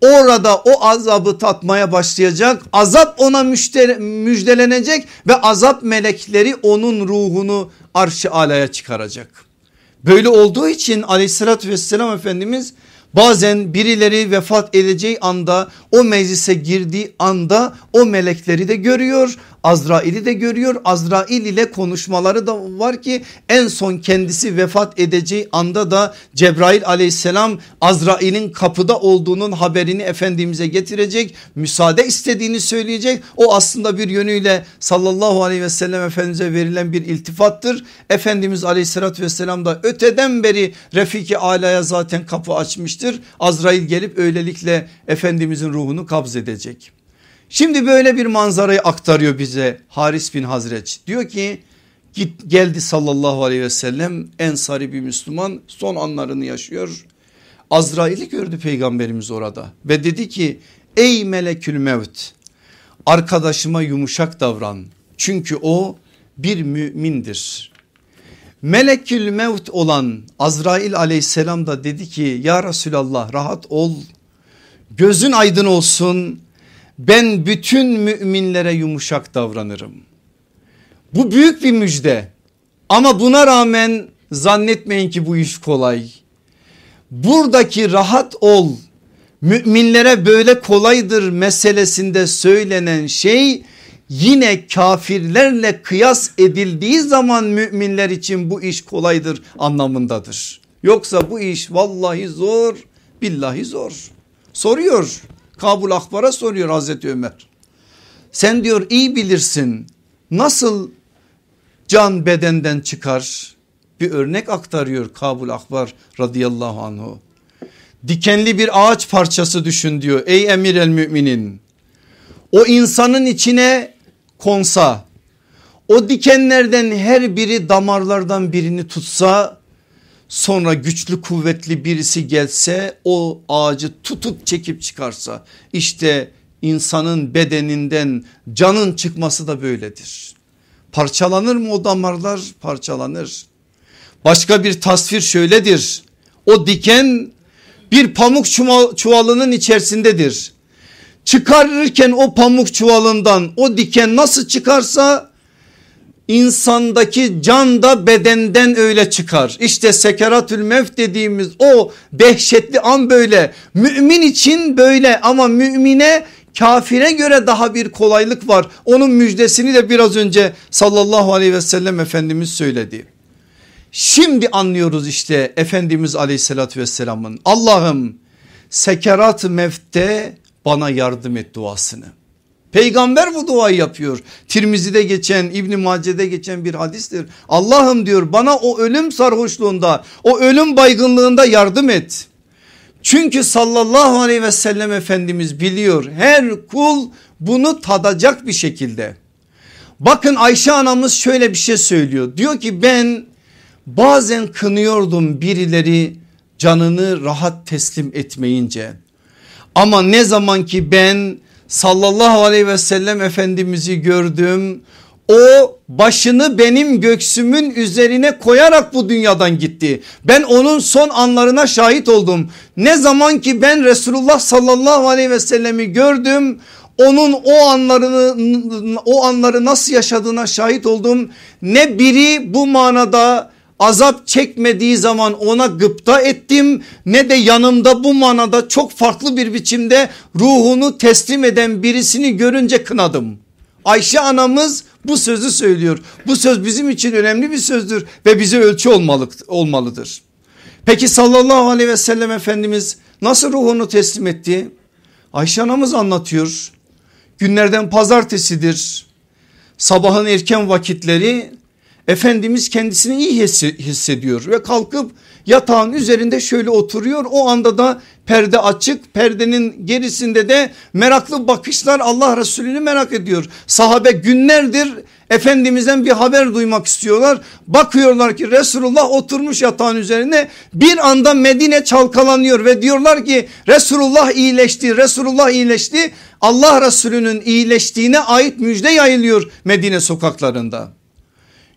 Orada o azabı tatmaya başlayacak. Azap ona müjdelenecek ve azap melekleri onun ruhunu arş-ı alaya çıkaracak. Böyle olduğu için aleyhissalatü vesselam Efendimiz bazen birileri vefat edeceği anda o meclise girdiği anda o melekleri de görüyor Azrail'i de görüyor. Azrail ile konuşmaları da var ki en son kendisi vefat edeceği anda da Cebrail aleyhisselam Azrail'in kapıda olduğunun haberini Efendimiz'e getirecek. Müsaade istediğini söyleyecek. O aslında bir yönüyle sallallahu aleyhi ve sellem Efendimiz'e verilen bir iltifattır. Efendimiz aleyhissalatü vesselam da öteden beri Refiki Ala'ya zaten kapı açmıştır. Azrail gelip öylelikle Efendimizin ruhunu kabz edecek. Şimdi böyle bir manzarayı aktarıyor bize Haris bin Hazreç. Diyor ki git geldi sallallahu aleyhi ve sellem ensari bir Müslüman son anlarını yaşıyor. Azrail'i gördü peygamberimiz orada ve dedi ki ey melekül mevt arkadaşıma yumuşak davran çünkü o bir mümindir. Melekül mevt olan Azrail aleyhisselam da dedi ki ya Resulallah rahat ol gözün aydın olsun ben bütün müminlere yumuşak davranırım. Bu büyük bir müjde ama buna rağmen zannetmeyin ki bu iş kolay. Buradaki rahat ol müminlere böyle kolaydır meselesinde söylenen şey yine kafirlerle kıyas edildiği zaman müminler için bu iş kolaydır anlamındadır. Yoksa bu iş vallahi zor billahi zor. Soruyor Kabul Akbar'a soruyor Hazreti Ömer. Sen diyor iyi bilirsin nasıl can bedenden çıkar bir örnek aktarıyor Kabul Akbar radıyallahu anhu. Dikenli bir ağaç parçası düşün diyor ey emir el müminin. O insanın içine konsa o dikenlerden her biri damarlardan birini tutsa sonra güçlü kuvvetli birisi gelse o ağacı tutup çekip çıkarsa işte insanın bedeninden canın çıkması da böyledir. Parçalanır mı o damarlar? Parçalanır. Başka bir tasvir şöyledir. O diken bir pamuk çuvalının içerisindedir. Çıkarırken o pamuk çuvalından o diken nasıl çıkarsa insandaki can da bedenden öyle çıkar. İşte sekeratül mevt dediğimiz o dehşetli an böyle. Mümin için böyle ama mümine kafire göre daha bir kolaylık var. Onun müjdesini de biraz önce sallallahu aleyhi ve sellem Efendimiz söyledi. Şimdi anlıyoruz işte Efendimiz aleyhissalatü vesselamın Allah'ım sekerat mevte bana yardım et duasını. Peygamber bu duayı yapıyor. Tirmizi'de geçen İbn Mace'de geçen bir hadistir. Allah'ım diyor bana o ölüm sarhoşluğunda o ölüm baygınlığında yardım et. Çünkü sallallahu aleyhi ve sellem Efendimiz biliyor her kul bunu tadacak bir şekilde. Bakın Ayşe anamız şöyle bir şey söylüyor. Diyor ki ben bazen kınıyordum birileri canını rahat teslim etmeyince. Ama ne zaman ki ben sallallahu aleyhi ve sellem efendimizi gördüm. O başını benim göksümün üzerine koyarak bu dünyadan gitti. Ben onun son anlarına şahit oldum. Ne zaman ki ben Resulullah sallallahu aleyhi ve sellemi gördüm onun o anlarını o anları nasıl yaşadığına şahit oldum. Ne biri bu manada azap çekmediği zaman ona gıpta ettim ne de yanımda bu manada çok farklı bir biçimde ruhunu teslim eden birisini görünce kınadım. Ayşe anamız bu sözü söylüyor. Bu söz bizim için önemli bir sözdür ve bize ölçü olmalı, olmalıdır. Peki sallallahu aleyhi ve sellem Efendimiz nasıl ruhunu teslim etti? Ayşe anamız anlatıyor. Günlerden pazartesidir. Sabahın erken vakitleri Efendimiz kendisini iyi hissediyor ve kalkıp yatağın üzerinde şöyle oturuyor. O anda da perde açık perdenin gerisinde de meraklı bakışlar Allah Resulü'nü merak ediyor. Sahabe günlerdir Efendimiz'den bir haber duymak istiyorlar. Bakıyorlar ki Resulullah oturmuş yatağın üzerine bir anda Medine çalkalanıyor ve diyorlar ki Resulullah iyileşti Resulullah iyileşti. Allah Resulü'nün iyileştiğine ait müjde yayılıyor Medine sokaklarında.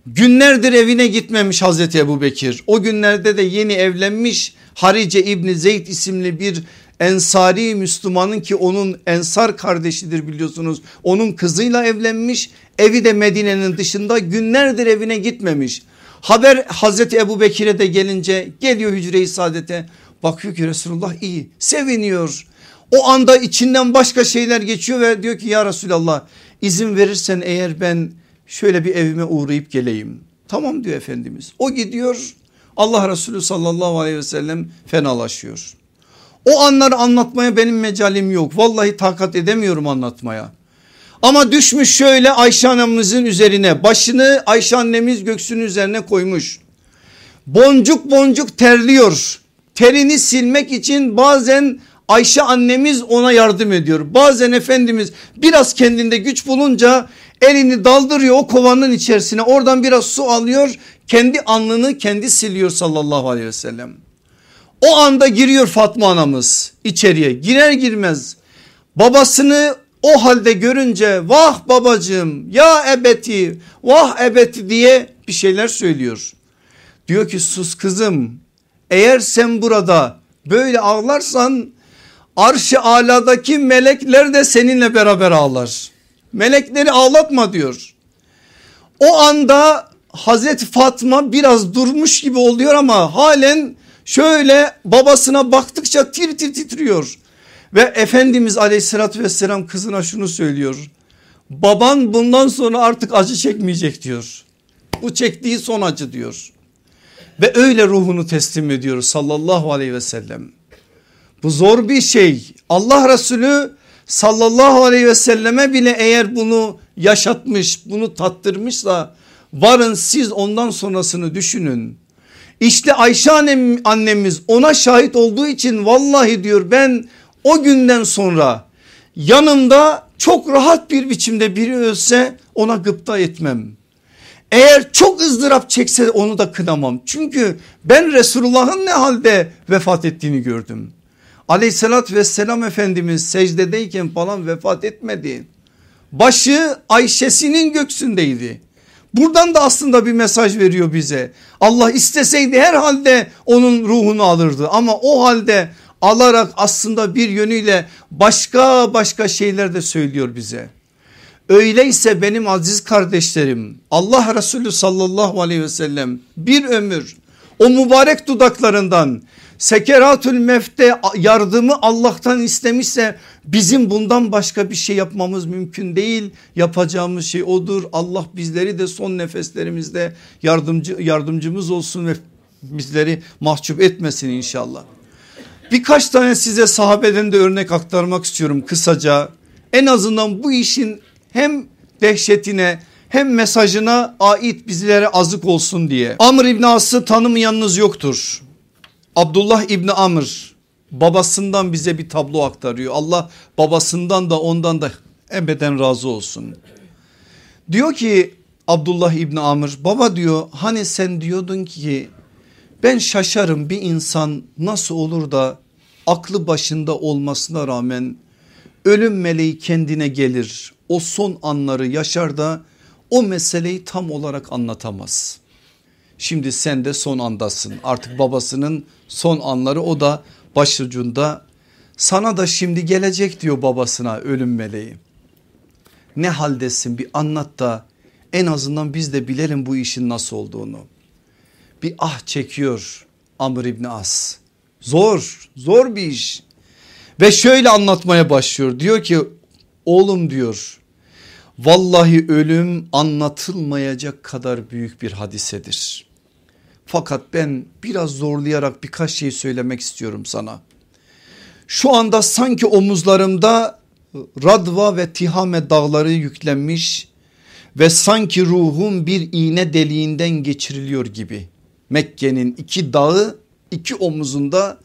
Günlerdir evine gitmemiş Hazreti Ebu Bekir. O günlerde de yeni evlenmiş Harice İbni Zeyd isimli bir Ensari Müslümanın ki onun Ensar kardeşidir biliyorsunuz. Onun kızıyla evlenmiş evi de Medine'nin dışında günlerdir evine gitmemiş. Haber Hazreti Ebu Bekir'e de gelince geliyor hücre-i saadete bakıyor ki Resulullah iyi seviniyor. O anda içinden başka şeyler geçiyor ve diyor ki ya Resulallah izin verirsen eğer ben şöyle bir evime uğrayıp geleyim. Tamam diyor Efendimiz. O gidiyor Allah Resulü sallallahu aleyhi ve sellem fenalaşıyor. O anları anlatmaya benim mecalim yok. Vallahi takat edemiyorum anlatmaya. Ama düşmüş şöyle Ayşe annemizin üzerine başını Ayşe annemiz göksünün üzerine koymuş. Boncuk boncuk terliyor. Terini silmek için bazen Ayşe annemiz ona yardım ediyor. Bazen Efendimiz biraz kendinde güç bulunca elini daldırıyor o kovanın içerisine oradan biraz su alıyor. Kendi alnını kendi siliyor sallallahu aleyhi ve sellem. O anda giriyor Fatma anamız içeriye girer girmez babasını o halde görünce vah babacığım ya ebeti vah ebeti diye bir şeyler söylüyor. Diyor ki sus kızım eğer sen burada böyle ağlarsan arş-ı aladaki melekler de seninle beraber ağlar. Melekleri ağlatma diyor. O anda Hazreti Fatma biraz durmuş gibi oluyor ama halen şöyle babasına baktıkça tir tir titriyor. Ve Efendimiz aleyhissalatü vesselam kızına şunu söylüyor. Baban bundan sonra artık acı çekmeyecek diyor. Bu çektiği son acı diyor. Ve öyle ruhunu teslim ediyor sallallahu aleyhi ve sellem. Bu zor bir şey. Allah Resulü sallallahu aleyhi ve selleme bile eğer bunu yaşatmış bunu tattırmışsa varın siz ondan sonrasını düşünün. İşte Ayşe annem, annemiz ona şahit olduğu için vallahi diyor ben o günden sonra yanımda çok rahat bir biçimde biri ölse ona gıpta etmem. Eğer çok ızdırap çekse onu da kınamam. Çünkü ben Resulullah'ın ne halde vefat ettiğini gördüm. Aleyhissalatü vesselam Efendimiz secdedeyken falan vefat etmedi. Başı Ayşe'sinin göksündeydi. Buradan da aslında bir mesaj veriyor bize. Allah isteseydi herhalde onun ruhunu alırdı ama o halde alarak aslında bir yönüyle başka başka şeyler de söylüyor bize. Öyleyse benim aziz kardeşlerim Allah Resulü sallallahu aleyhi ve sellem bir ömür o mübarek dudaklarından sekeratül mefte yardımı Allah'tan istemişse bizim bundan başka bir şey yapmamız mümkün değil. Yapacağımız şey odur. Allah bizleri de son nefeslerimizde yardımcı yardımcımız olsun ve bizleri mahcup etmesin inşallah. Birkaç tane size sahabeden de örnek aktarmak istiyorum kısaca. En azından bu işin hem dehşetine hem mesajına ait bizlere azık olsun diye. Amr İbni As'ı tanımayanınız yoktur. Abdullah İbni Amr babasından bize bir tablo aktarıyor. Allah babasından da ondan da ebeden razı olsun. Diyor ki Abdullah İbni Amr baba diyor hani sen diyordun ki ben şaşarım bir insan nasıl olur da aklı başında olmasına rağmen ölüm meleği kendine gelir. O son anları yaşar da o meseleyi tam olarak anlatamaz. Şimdi sen de son andasın artık babasının son anları o da başucunda sana da şimdi gelecek diyor babasına ölüm meleği. Ne haldesin bir anlat da en azından biz de bilelim bu işin nasıl olduğunu. Bir ah çekiyor Amr İbni As. Zor zor bir iş. Ve şöyle anlatmaya başlıyor diyor ki oğlum diyor vallahi ölüm anlatılmayacak kadar büyük bir hadisedir. Fakat ben biraz zorlayarak birkaç şey söylemek istiyorum sana. Şu anda sanki omuzlarımda Radva ve Tihame dağları yüklenmiş ve sanki ruhum bir iğne deliğinden geçiriliyor gibi. Mekke'nin iki dağı iki omuzunda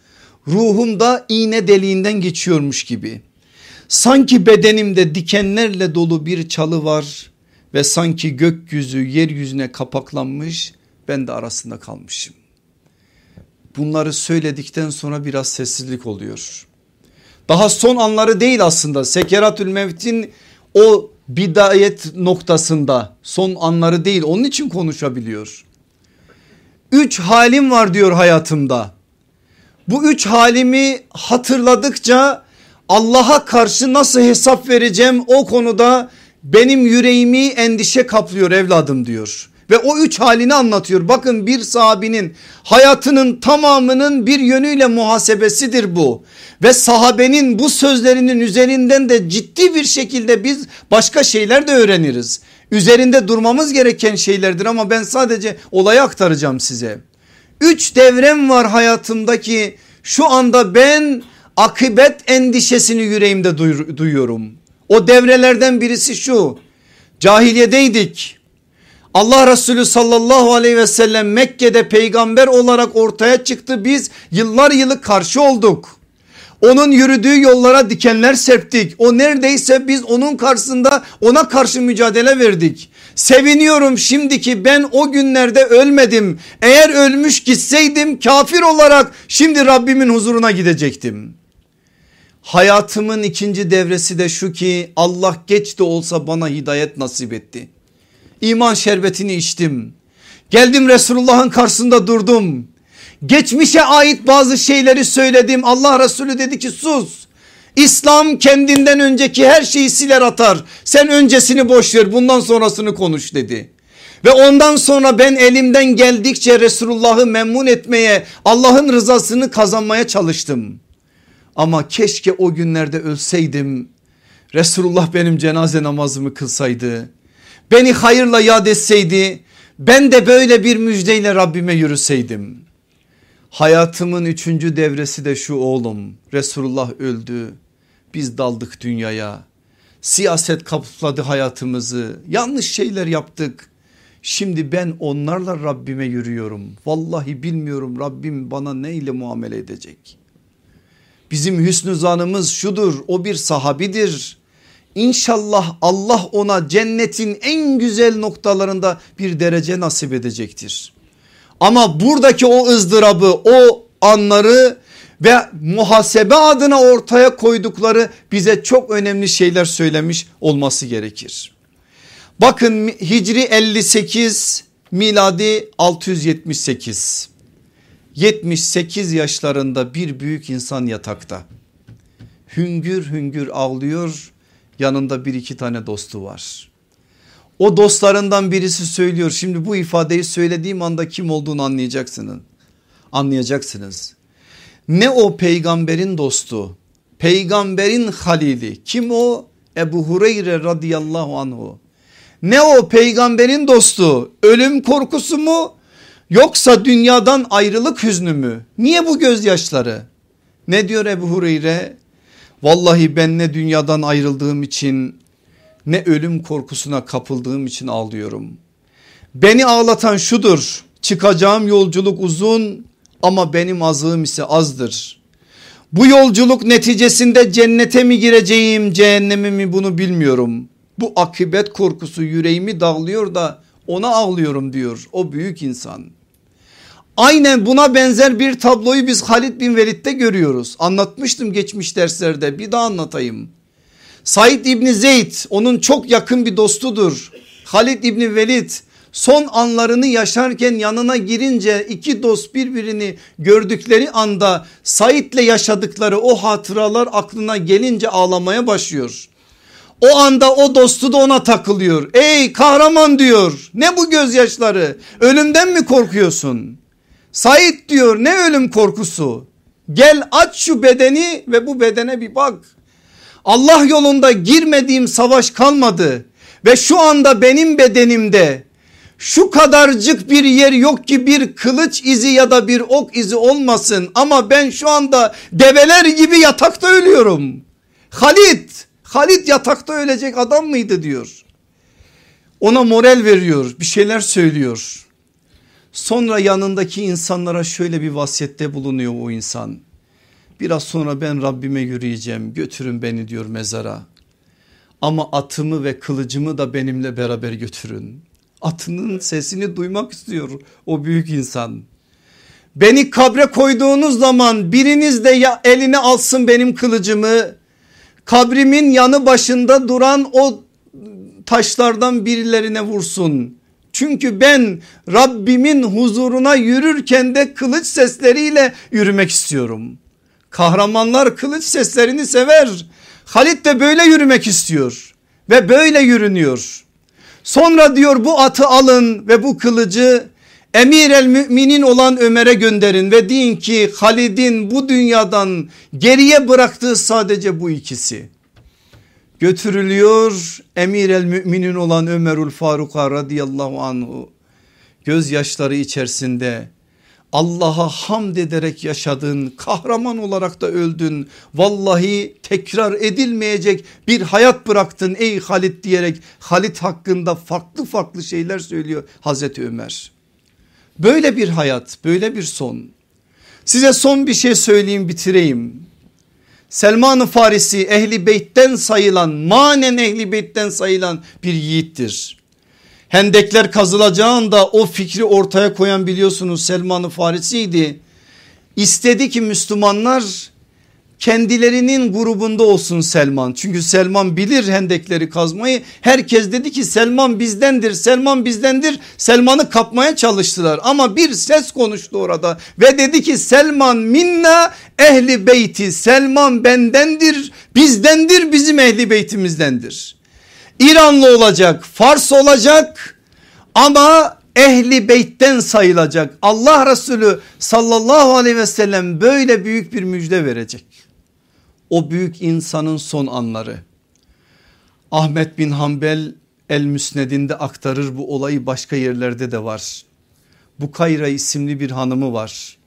ruhumda iğne deliğinden geçiyormuş gibi. Sanki bedenimde dikenlerle dolu bir çalı var ve sanki gökyüzü yeryüzüne kapaklanmış ben de arasında kalmışım. Bunları söyledikten sonra biraz sessizlik oluyor. Daha son anları değil aslında Sekeratül Mevt'in o bidayet noktasında son anları değil onun için konuşabiliyor. Üç halim var diyor hayatımda. Bu üç halimi hatırladıkça Allah'a karşı nasıl hesap vereceğim o konuda benim yüreğimi endişe kaplıyor evladım diyor. Ve o üç halini anlatıyor. Bakın bir sahabinin hayatının tamamının bir yönüyle muhasebesidir bu. Ve sahabenin bu sözlerinin üzerinden de ciddi bir şekilde biz başka şeyler de öğreniriz. Üzerinde durmamız gereken şeylerdir ama ben sadece olayı aktaracağım size. Üç devrem var hayatımdaki şu anda ben akıbet endişesini yüreğimde duyuyorum. O devrelerden birisi şu cahiliyedeydik. Allah Resulü sallallahu aleyhi ve sellem Mekke'de peygamber olarak ortaya çıktı. Biz yıllar yılı karşı olduk. Onun yürüdüğü yollara dikenler serptik. O neredeyse biz onun karşısında ona karşı mücadele verdik. Seviniyorum şimdiki ben o günlerde ölmedim. Eğer ölmüş gitseydim kafir olarak şimdi Rabbimin huzuruna gidecektim. Hayatımın ikinci devresi de şu ki Allah geç de olsa bana hidayet nasip etti. İman şerbetini içtim. Geldim Resulullah'ın karşısında durdum. Geçmişe ait bazı şeyleri söyledim. Allah Resulü dedi ki sus. İslam kendinden önceki her şeyi siler atar. Sen öncesini boş ver bundan sonrasını konuş dedi. Ve ondan sonra ben elimden geldikçe Resulullah'ı memnun etmeye Allah'ın rızasını kazanmaya çalıştım. Ama keşke o günlerde ölseydim. Resulullah benim cenaze namazımı kılsaydı. Beni hayırla yad etseydi. Ben de böyle bir müjdeyle Rabbime yürüseydim. Hayatımın üçüncü devresi de şu oğlum. Resulullah öldü. Biz daldık dünyaya. Siyaset kapladı hayatımızı. Yanlış şeyler yaptık. Şimdi ben onlarla Rabbime yürüyorum. Vallahi bilmiyorum Rabbim bana ne ile muamele edecek. Bizim hüsnü zanımız şudur o bir sahabidir. İnşallah Allah ona cennetin en güzel noktalarında bir derece nasip edecektir. Ama buradaki o ızdırabı o anları ve muhasebe adına ortaya koydukları bize çok önemli şeyler söylemiş olması gerekir. Bakın Hicri 58 miladi 678 78 yaşlarında bir büyük insan yatakta. Hüngür hüngür ağlıyor yanında bir iki tane dostu var. O dostlarından birisi söylüyor şimdi bu ifadeyi söylediğim anda kim olduğunu anlayacaksınız. Anlayacaksınız. Ne o peygamberin dostu peygamberin halili kim o Ebu Hureyre radıyallahu anhu. Ne o peygamberin dostu ölüm korkusu mu Yoksa dünyadan ayrılık hüznü mü? Niye bu gözyaşları? Ne diyor Ebu Hureyre? Vallahi ben ne dünyadan ayrıldığım için ne ölüm korkusuna kapıldığım için ağlıyorum. Beni ağlatan şudur çıkacağım yolculuk uzun ama benim azığım ise azdır. Bu yolculuk neticesinde cennete mi gireceğim cehenneme mi bunu bilmiyorum. Bu akıbet korkusu yüreğimi dağlıyor da ona ağlıyorum diyor o büyük insan. Aynen buna benzer bir tabloyu biz Halid bin Velid'de görüyoruz. Anlatmıştım geçmiş derslerde bir daha anlatayım. Said İbni Zeyd onun çok yakın bir dostudur. Halid İbni Velid son anlarını yaşarken yanına girince iki dost birbirini gördükleri anda Said'le yaşadıkları o hatıralar aklına gelince ağlamaya başlıyor. O anda o dostu da ona takılıyor. Ey kahraman diyor ne bu gözyaşları ölümden mi korkuyorsun? Said diyor ne ölüm korkusu gel aç şu bedeni ve bu bedene bir bak. Allah yolunda girmediğim savaş kalmadı ve şu anda benim bedenimde şu kadarcık bir yer yok ki bir kılıç izi ya da bir ok izi olmasın ama ben şu anda develer gibi yatakta ölüyorum. Halit, Halit yatakta ölecek adam mıydı diyor. Ona moral veriyor bir şeyler söylüyor. Sonra yanındaki insanlara şöyle bir vasiyette bulunuyor o insan. Biraz sonra ben Rabbime yürüyeceğim götürün beni diyor mezara. Ama atımı ve kılıcımı da benimle beraber götürün. Atının sesini duymak istiyor o büyük insan. Beni kabre koyduğunuz zaman biriniz de ya eline alsın benim kılıcımı. Kabrimin yanı başında duran o taşlardan birilerine vursun. Çünkü ben Rabbimin huzuruna yürürken de kılıç sesleriyle yürümek istiyorum. Kahramanlar kılıç seslerini sever. Halit de böyle yürümek istiyor ve böyle yürünüyor. Sonra diyor bu atı alın ve bu kılıcı emir el müminin olan Ömer'e gönderin ve deyin ki Halid'in bu dünyadan geriye bıraktığı sadece bu ikisi. Götürülüyor emir el müminin olan Ömerül Faruk'a radıyallahu anhu gözyaşları içerisinde Allah'a hamd ederek yaşadın kahraman olarak da öldün vallahi tekrar edilmeyecek bir hayat bıraktın ey Halit diyerek Halit hakkında farklı farklı şeyler söylüyor Hazreti Ömer. Böyle bir hayat böyle bir son size son bir şey söyleyeyim bitireyim. Selman-ı Farisi ehli beytten sayılan manen ehli beytten sayılan bir yiğittir. Hendekler kazılacağında o fikri ortaya koyan biliyorsunuz Selman-ı Farisi'ydi. İstedi ki Müslümanlar kendilerinin grubunda olsun Selman. Çünkü Selman bilir hendekleri kazmayı. Herkes dedi ki Selman bizdendir, Selman bizdendir. Selman'ı kapmaya çalıştılar ama bir ses konuştu orada ve dedi ki Selman minna ehli beyti. Selman bendendir, bizdendir, bizim ehli beytimizdendir. İranlı olacak, Fars olacak ama ehli beytten sayılacak. Allah Resulü sallallahu aleyhi ve sellem böyle büyük bir müjde verecek. O büyük insanın son anları. Ahmet bin Hanbel El Müsned'inde aktarır bu olayı başka yerlerde de var. Bu Kayra isimli bir hanımı var.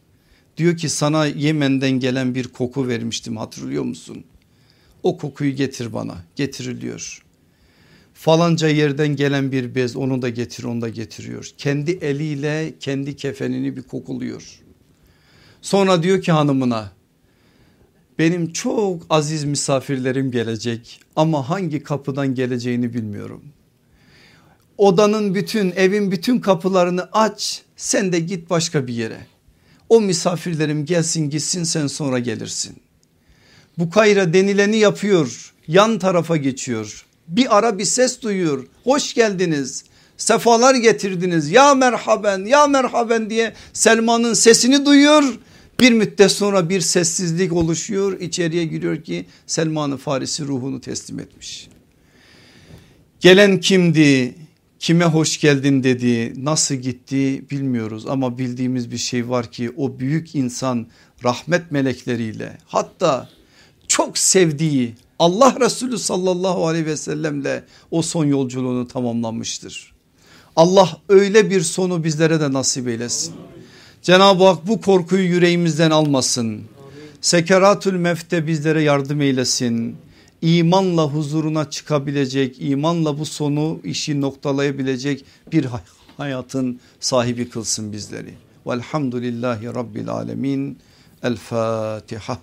Diyor ki sana Yemen'den gelen bir koku vermiştim hatırlıyor musun? O kokuyu getir bana getiriliyor falanca yerden gelen bir bez onu da getir onu da getiriyor. Kendi eliyle kendi kefenini bir kokuluyor. Sonra diyor ki hanımına benim çok aziz misafirlerim gelecek ama hangi kapıdan geleceğini bilmiyorum. Odanın bütün evin bütün kapılarını aç sen de git başka bir yere. O misafirlerim gelsin gitsin sen sonra gelirsin. Bu kayra denileni yapıyor yan tarafa geçiyor bir ara bir ses duyuyor. Hoş geldiniz. Sefalar getirdiniz. Ya merhaben ya merhaben diye Selman'ın sesini duyuyor. Bir müddet sonra bir sessizlik oluşuyor. İçeriye giriyor ki Selman-ı Farisi ruhunu teslim etmiş. Gelen kimdi? Kime hoş geldin dedi nasıl gitti bilmiyoruz ama bildiğimiz bir şey var ki o büyük insan rahmet melekleriyle hatta çok sevdiği Allah Resulü sallallahu aleyhi ve sellemle o son yolculuğunu tamamlamıştır. Allah öyle bir sonu bizlere de nasip eylesin. Cenab-ı Hak bu korkuyu yüreğimizden almasın. Sekeratül mefte bizlere yardım eylesin. İmanla huzuruna çıkabilecek, imanla bu sonu işi noktalayabilecek bir hayatın sahibi kılsın bizleri. Velhamdülillahi Rabbil Alemin. El Fatiha.